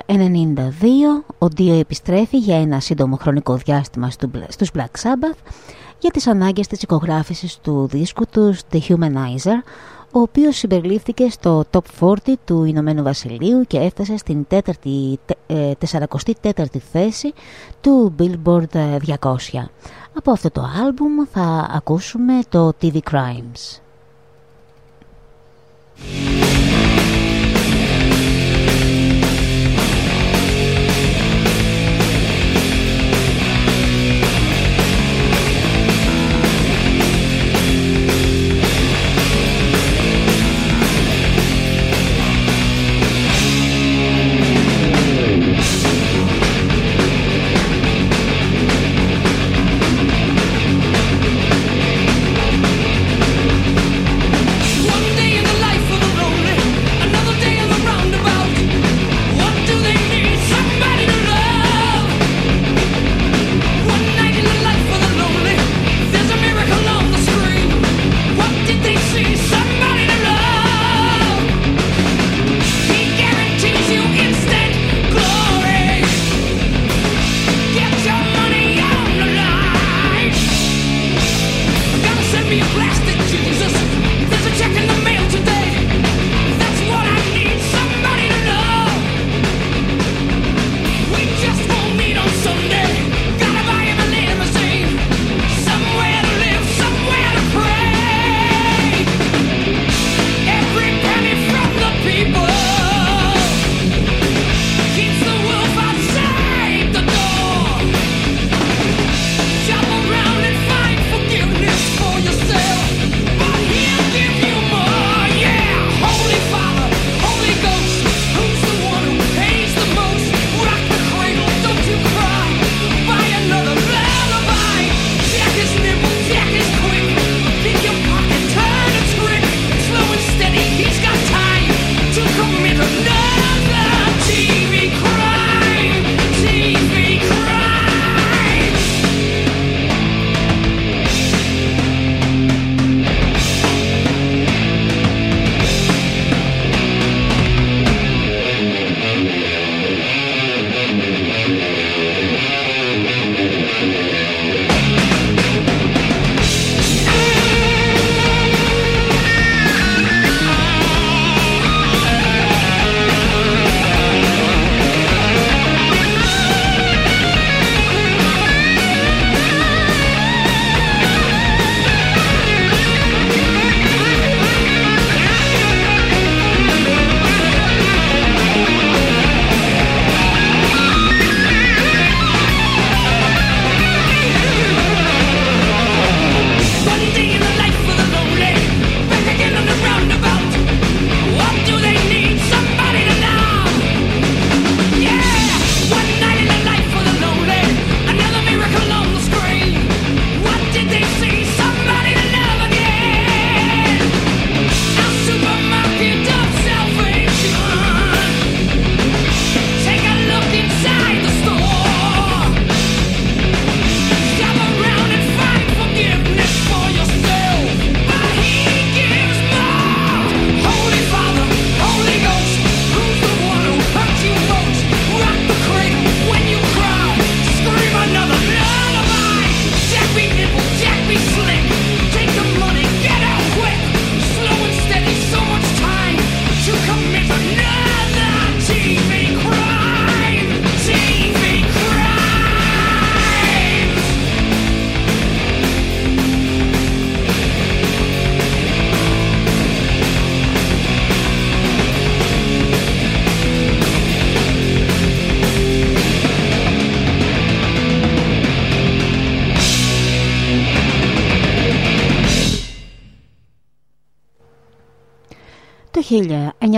1992 ο Ντίο επιστρέφει για ένα σύντομο χρονικό διάστημα στους Black Sabbath για τις ανάγκες της οικογράφησης του δίσκου τους The Humanizer ο οποίος συμπεριλήφθηκε στο Top 40 του Ηνωμένου Βασιλείου και έφτασε στην 44η ε, θέση του Billboard 200. Από αυτό το άλμπουμ θα ακούσουμε το TV Crimes.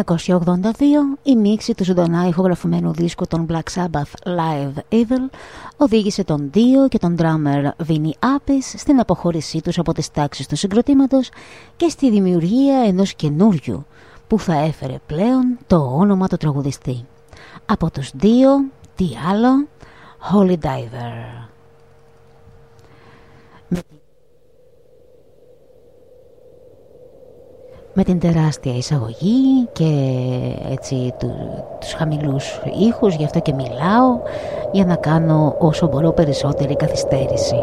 1982 η μίξη του ζωντανά ηχογραφημένου δίσκου των Black Sabbath Live Evil οδήγησε τον Dio και τον drummer Vinny Appice στην αποχώρησή τους από τις τάξεις του συγκροτήματος και στη δημιουργία ενός καινούριου που θα έφερε πλέον το όνομα του τραγουδιστή. Από τους Dio, τι άλλο, Holy Diver. με την τεράστια εισαγωγή και έτσι του, τους χαμηλούς ήχους, γι' αυτό και μιλάω για να κάνω όσο μπορώ περισσότερη καθυστέρηση.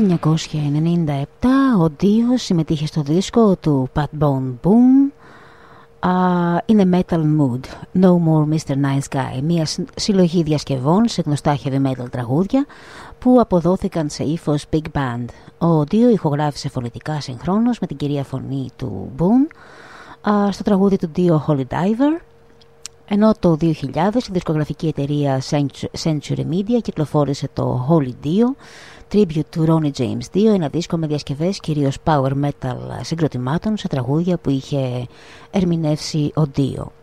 1997 ο Dio συμμετείχε στο δίσκο του Pat Bone Boom uh, in a Metal Mood No More Mr. Nice Guy μια συλλογή διασκευών σε γνωστά heavy metal τραγούδια που αποδόθηκαν σε ύφος Big Band. Ο Dio ηχογράφησε φωνητικά συγχρόνως με την κυρία φωνή του Boone uh, στο τραγούδι του Dio Holy Diver ενώ το 2000 η δισκογραφική εταιρεία Century Media κυκλοφόρησε το Holy Dio Tribute to Ronnie James 2, ένα δίσκο με διασκευές κυρίως power metal συγκροτημάτων σε τραγούδια που είχε ερμηνεύσει ο Dio.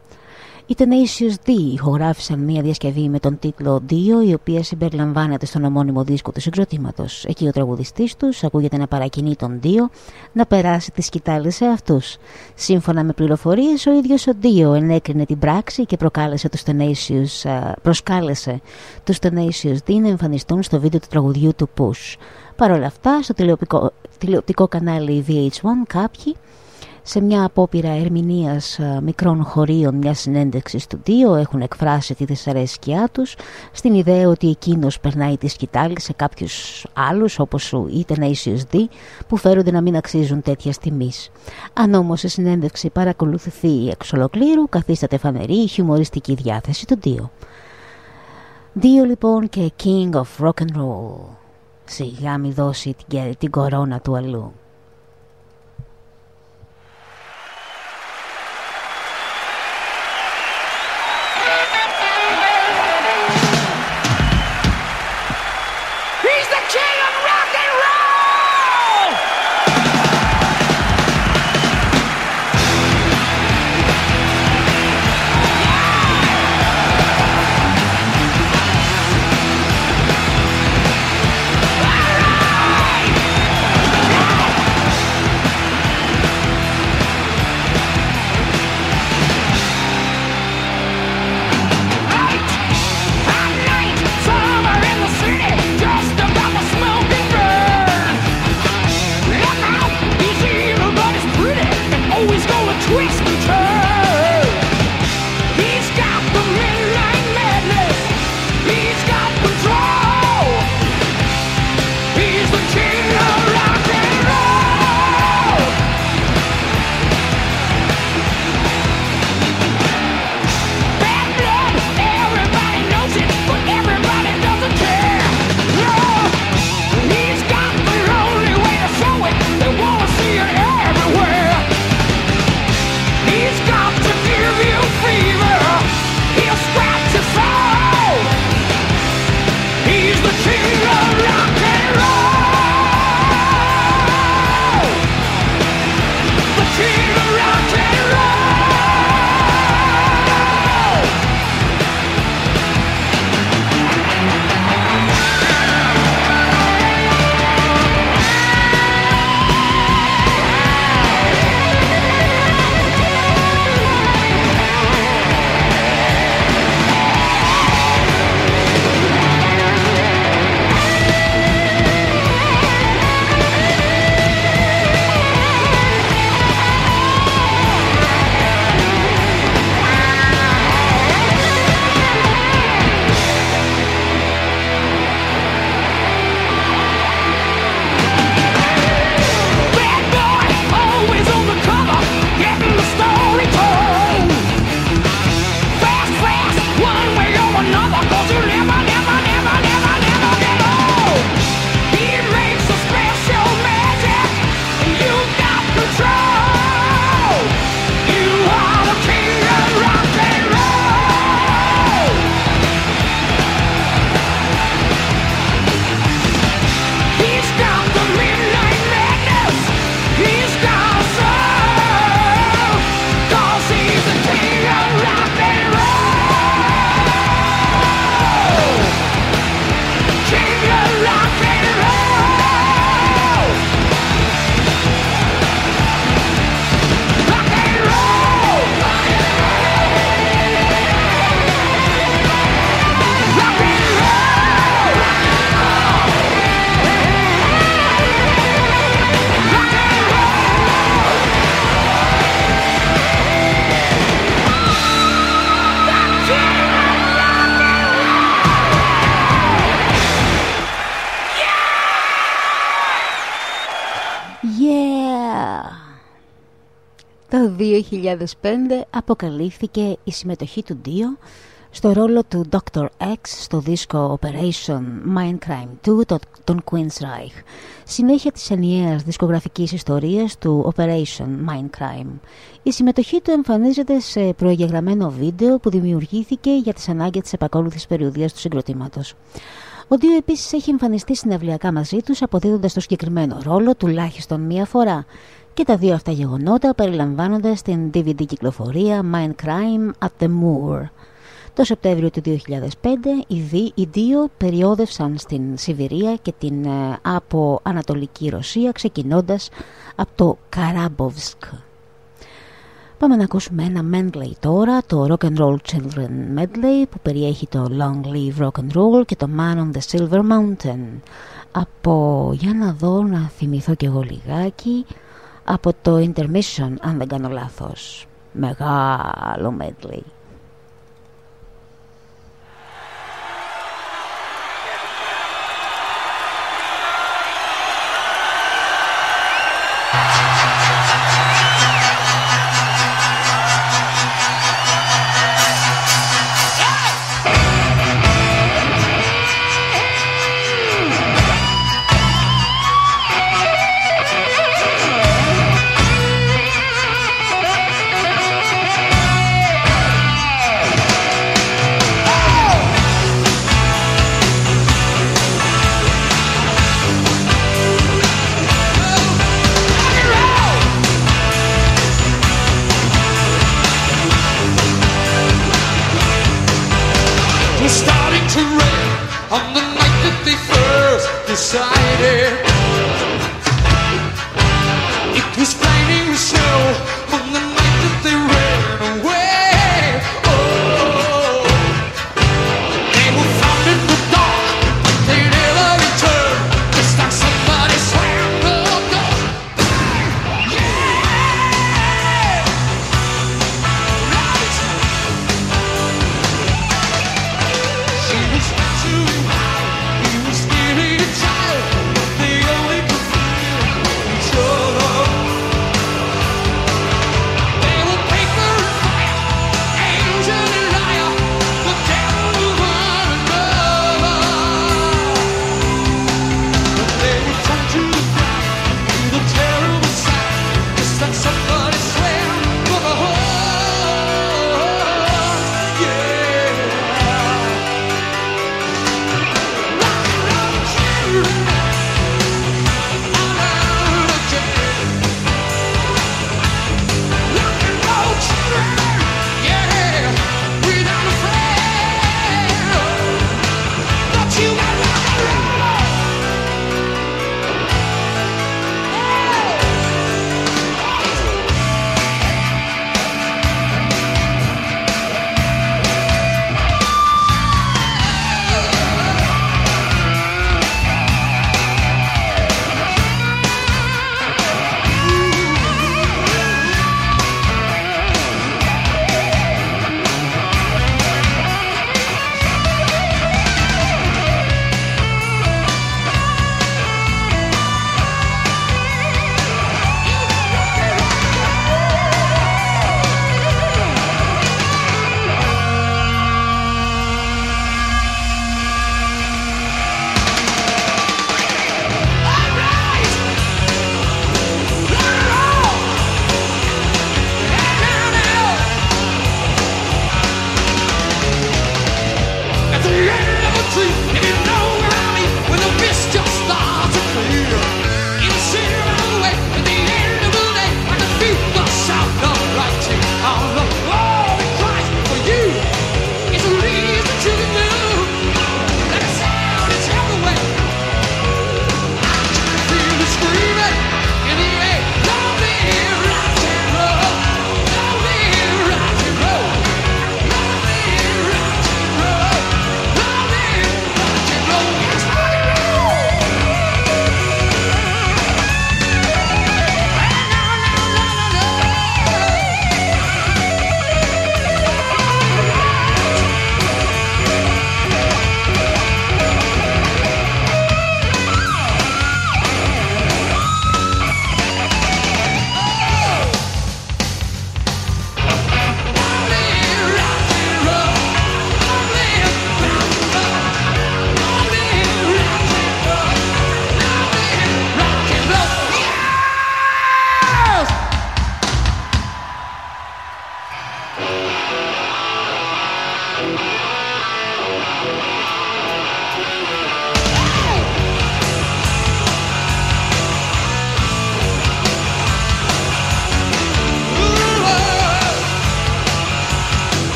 Οι Tenacious D ηχογράφησαν μια διασκευή με τον τίτλο Dio, η οποία συμπεριλαμβάνεται στον ομώνυμο δίσκο του συγκροτήματος. Εκεί ο τραγουδιστής τους ακούγεται να παρακινεί τον Dio να περάσει τη σκητάλη σε αυτούς. Σύμφωνα με πληροφορίες, ο ίδιος ο Dio ενέκρινε την πράξη και προκάλεσε τους Tenacious, προσκάλεσε τους Tenacious D να εμφανιστούν στο βίντεο του τραγουδιού του Push. Παρ' όλα αυτά, στο τηλεοπτικό κανάλι VH1 κάποιοι σε μια απόπειρα ερμηνείας ε, μικρών χωρίων μιας συνέντευξης του Δίο έχουν εκφράσει τη δυσαρέσκειά τους στην ιδέα ότι εκείνος περνάει τη σκητάλη σε κάποιους άλλους όπως ο ή Tenacious D που φέρονται να μην αξίζουν τέτοιας τιμής. Αν όμως η συνέντευξη παρακολουθηθεί εξ ολοκλήρου καθίσταται φανερή η χιουμοριστική διάθεση του Δίο. Δίο λοιπόν και King of Rock and Roll. Σιγά μη δώσει την, την κορώνα του αλλού. 2005 αποκαλύφθηκε η συμμετοχή του Dio στο ρόλο του Dr. X στο δίσκο Operation Mindcrime 2 των Queen's Reich, συνέχεια της ενιαίας δισκογραφικής ιστορίας του Operation Mindcrime. Η συμμετοχή του εμφανίζεται σε προεγεγραμμένο βίντεο που δημιουργήθηκε για τις ανάγκες της επακόλουθης περιοδίας του συγκροτήματος. Ο Δύο επίσης έχει εμφανιστεί συνευλιακά μαζί τους αποδίδοντας το συγκεκριμένο ρόλο τουλάχιστον μία φορά και τα δύο αυτά γεγονότα περιλαμβάνονται στην DVD κυκλοφορία Mindcrime at the Moor. Το Σεπτέμβριο του 2005 οι δύο περιόδευσαν στην Σιβηρία και την ε, από Ανατολική Ρωσία ξεκινώντας από το Καράμποβσκ. Πάμε να ακούσουμε ένα medley τώρα, το Rock and Roll Children Medley που περιέχει το Long Live Rock and Roll και το Man on the Silver Mountain. Από, για να δω, να θυμηθώ κι εγώ λιγάκι, από το Intermission αν δεν κάνω λάθος. Μεγάλο medley.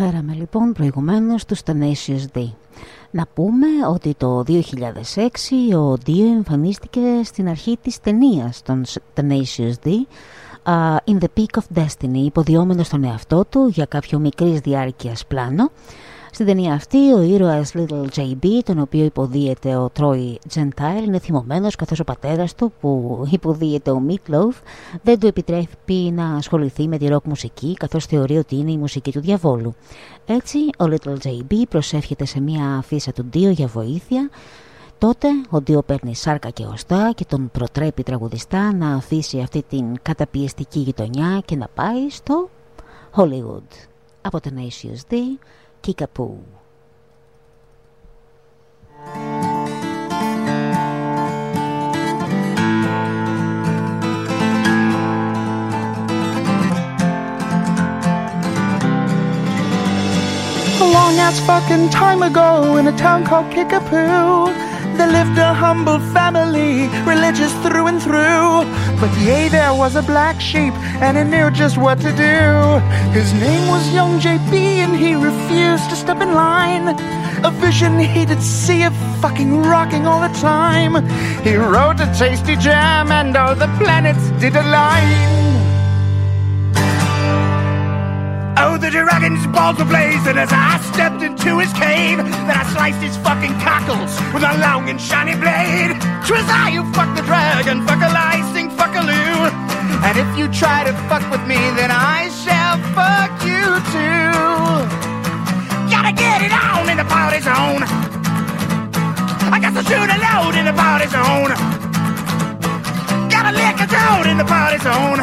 Αναφέραμε λοιπόν προηγουμένως τους Tenacious D. Να πούμε ότι το 2006 ο Dio εμφανίστηκε στην αρχή της ταινίας των Tenacious D α, In the Peak of Destiny, υποδιόμενος τον εαυτό του για κάποιο μικρής διάρκειας πλάνο. Στην ταινία αυτή ο ήρωας Little JB, τον οποίο υποδίεται ο Troy Gentile, είναι θυμωμένος καθώς ο πατέρας του που υποδίεται ο Meatloaf δεν του επιτρέπει να ασχοληθεί με τη rock μουσική καθώς θεωρεί ότι είναι η μουσική του διαβόλου. Έτσι ο Little JB προσεύχεται σε μια αφίσα του Dio για βοήθεια Τότε ο Ντίο παίρνει σάρκα και οστά και τον προτρέπει τραγουδιστά να αφήσει αυτή την καταπιεστική γειτονιά και να πάει στο Hollywood. Από τον Tenacious D, Kickapoo. A long ass fucking time ago in a town called Kickapoo. There lived a humble family, religious through and through. But yea, there was a black sheep, and he knew just what to do. His name was Young JB, and he refused to step in line. A vision he did see of fucking rocking all the time. He wrote a tasty jam, and all the planets did align. Oh, the dragon's balls were blazing as I stepped into his cave. Then I sliced his fucking cockles with a long and shiny blade. Twas I who fucked the dragon, fuck a licing, fuck a loo. And if you try to fuck with me, then I shall fuck you too. Gotta get it on in the party zone. I got to shoot a load in the party zone. Gotta lick a toad in the party zone.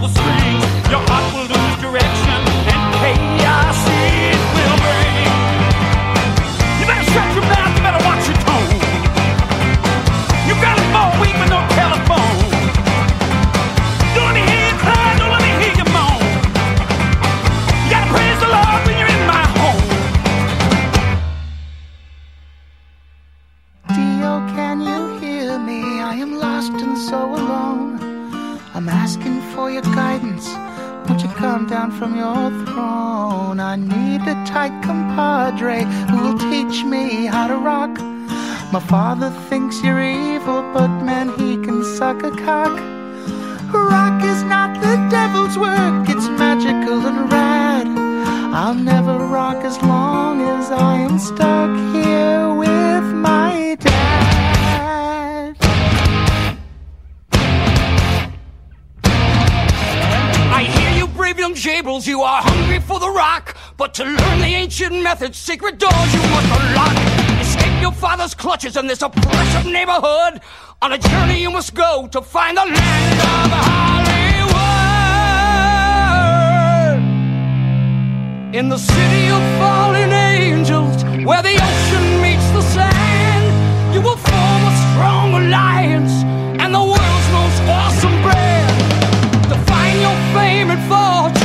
Your heart will lose direction, down from your throne? I need a tight compadre who will teach me how to rock. My father thinks you're evil, but man, he can suck a cock. Rock is not the devil's work, it's magical and rad. I'll never rock as long as I am stuck here with my dad. Jables, you are hungry for the rock. But to learn the ancient methods, secret doors you must unlock. Escape your father's clutches in this oppressive neighborhood. On a journey you must go to find the land of Hollywood. In the city of fallen angels, where the ocean meets the sand, you will form a strong alliance and the world's most awesome brand. To find your fame and fortune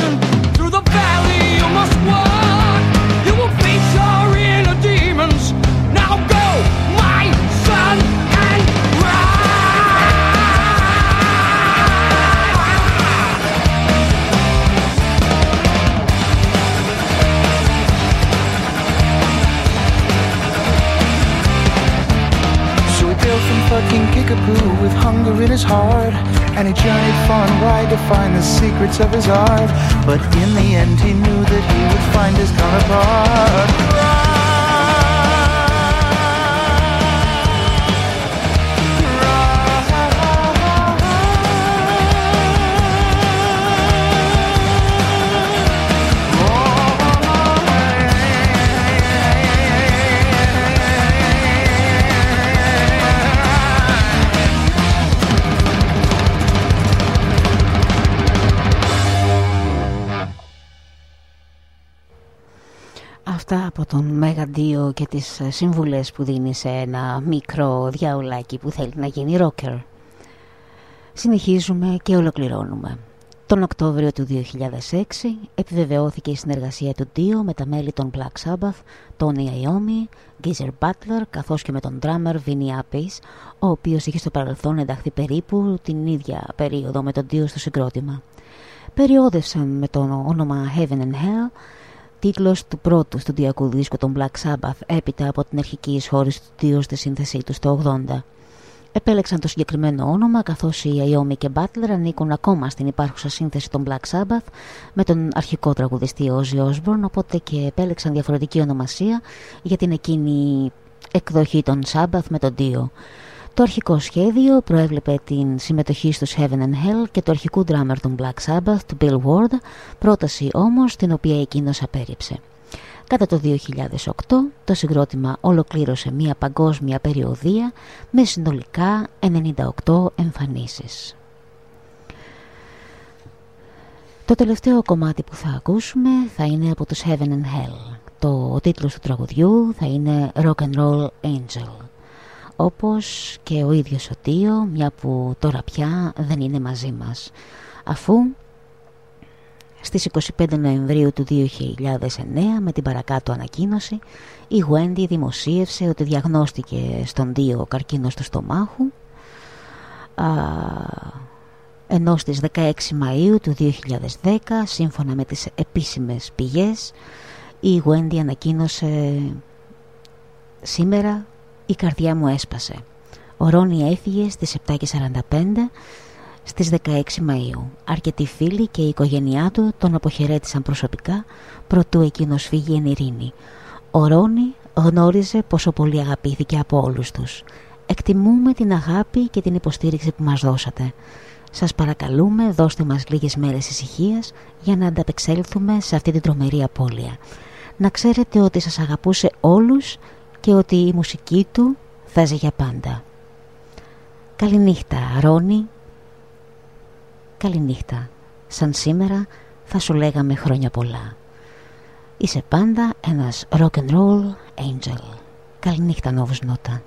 his heart. And he journeyed far and wide to find the secrets of his art. But in the end, he knew that he would find his counterpart. Από τον Μέγα Ντίο και τις ε, συμβουλές που δίνει σε ένα μικρό διαολάκι που θέλει να γίνει ρόκερ. Συνεχίζουμε και ολοκληρώνουμε. Τον Οκτώβριο του 2006 επιβεβαιώθηκε η συνεργασία του Dio με τα μέλη των Black Sabbath, Tony Iommi, Geezer Butler καθώς και με τον drummer Vinnie Appice, ο οποίος είχε στο παρελθόν ενταχθεί περίπου την ίδια περίοδο με τον Dio στο συγκρότημα. Περιόδευσαν με το όνομα Heaven and Hell τίτλος του πρώτου στοντιακού δίσκου των Black Sabbath έπειτα από την αρχική εισχώρηση του Dio στη σύνθεσή του στο 80. Επέλεξαν το συγκεκριμένο όνομα καθώς οι Iommi και Butler ανήκουν ακόμα στην υπάρχουσα σύνθεση των Black Sabbath με τον αρχικό τραγουδιστή Ozzy Osbourne οπότε και επέλεξαν διαφορετική ονομασία για την εκείνη εκδοχή των Sabbath με τον Dio. Το αρχικό σχέδιο προέβλεπε την συμμετοχή στους Heaven and Hell και του αρχικού drummer των Black Sabbath, του Bill Ward, πρόταση όμως την οποία εκείνος απέρριψε. Κατά το 2008 το συγκρότημα ολοκλήρωσε μια παγκόσμια περιοδία με συνολικά 98 εμφανίσεις. Το τελευταίο κομμάτι που θα ακούσουμε θα είναι από τους Heaven and Hell. Το ο τίτλος του τραγουδιού θα είναι Rock and Roll Angel. Όπως και ο ίδιος ο Τίο, μια που τώρα πια δεν είναι μαζί μας. Αφού στις 25 Νοεμβρίου του 2009 με την παρακάτω ανακοίνωση η Wendy δημοσίευσε ότι διαγνώστηκε στον Τίο καρκίνος του στομάχου α, ενώ στις 16 Μαΐου του 2010 σύμφωνα με τις επίσημες πηγές η Wendy ανακοίνωσε σήμερα η καρδιά μου έσπασε Ο Ρόνι έφυγε στις 7.45 στις 16 Μαΐου. Αρκετοί φίλοι και η οικογένειά του τον αποχαιρέτησαν προσωπικά προτού εκείνος φύγει εν ειρήνη. Ο Ρόνι γνώριζε πόσο πολύ αγαπήθηκε από όλους τους. Εκτιμούμε την αγάπη και την υποστήριξη που μας δώσατε. Σας παρακαλούμε δώστε μας λίγες μέρες ησυχίας για να ανταπεξέλθουμε σε αυτή την τρομερή απώλεια. Να ξέρετε ότι σας αγαπούσε όλους και ότι η μουσική του θα ζει για πάντα. Καληνύχτα Ρόνι, καληνύχτα. Σαν σήμερα θα σου λέγαμε χρόνια πολλά. Είσαι πάντα ένας rock and roll angel. Καληνύχτα Νόβους Νότα.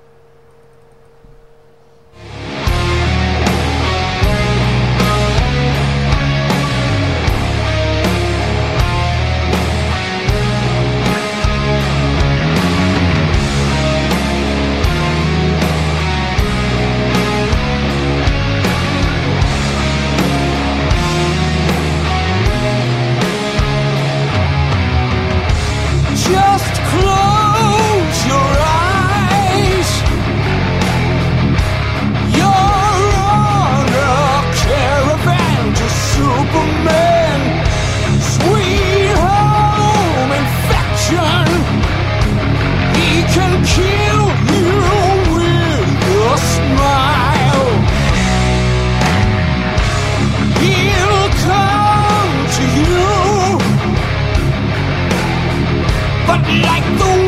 like the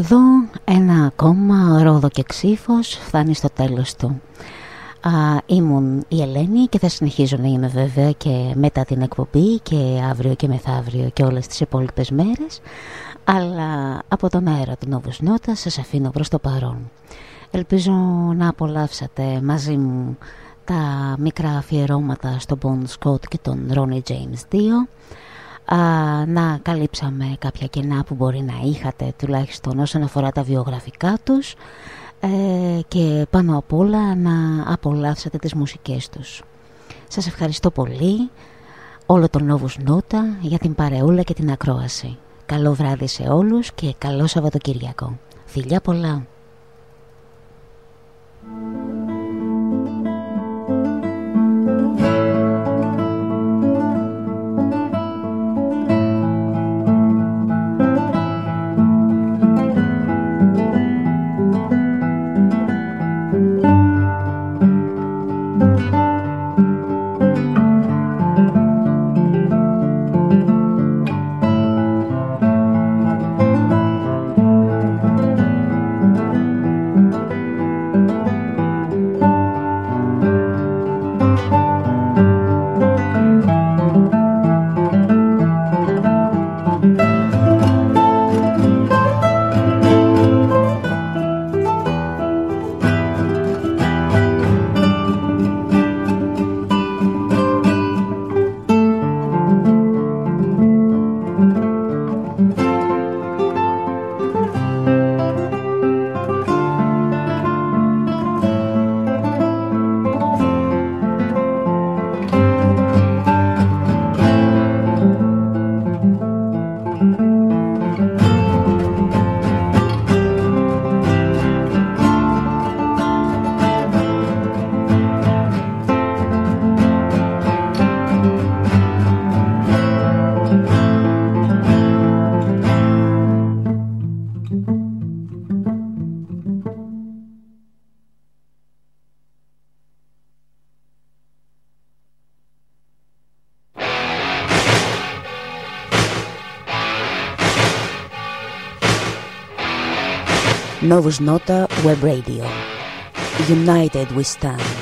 εδώ ένα ακόμα ρόδο και ξύφος φτάνει στο τέλος του. Α, ήμουν η Ελένη και θα συνεχίζω να είμαι βέβαια και μετά την εκπομπή και αύριο και μεθαύριο και όλες τις υπόλοιπες μέρες αλλά από το μέρα του Νόβους Νότα σας αφήνω προς το παρόν. Ελπίζω να απολαύσατε μαζί μου τα μικρά αφιερώματα στον Bon Scott και τον Ronnie James 2 να καλύψαμε κάποια κενά που μπορεί να είχατε τουλάχιστον όσον αφορά τα βιογραφικά τους ε, και πάνω απ' όλα να απολαύσατε τις μουσικές τους. Σας ευχαριστώ πολύ όλο τον Novus Νότα για την παρεούλα και την ακρόαση. Καλό βράδυ σε όλους και καλό Σαββατοκύριακο. Φιλιά πολλά! Novus Nota Web Radio. United we stand.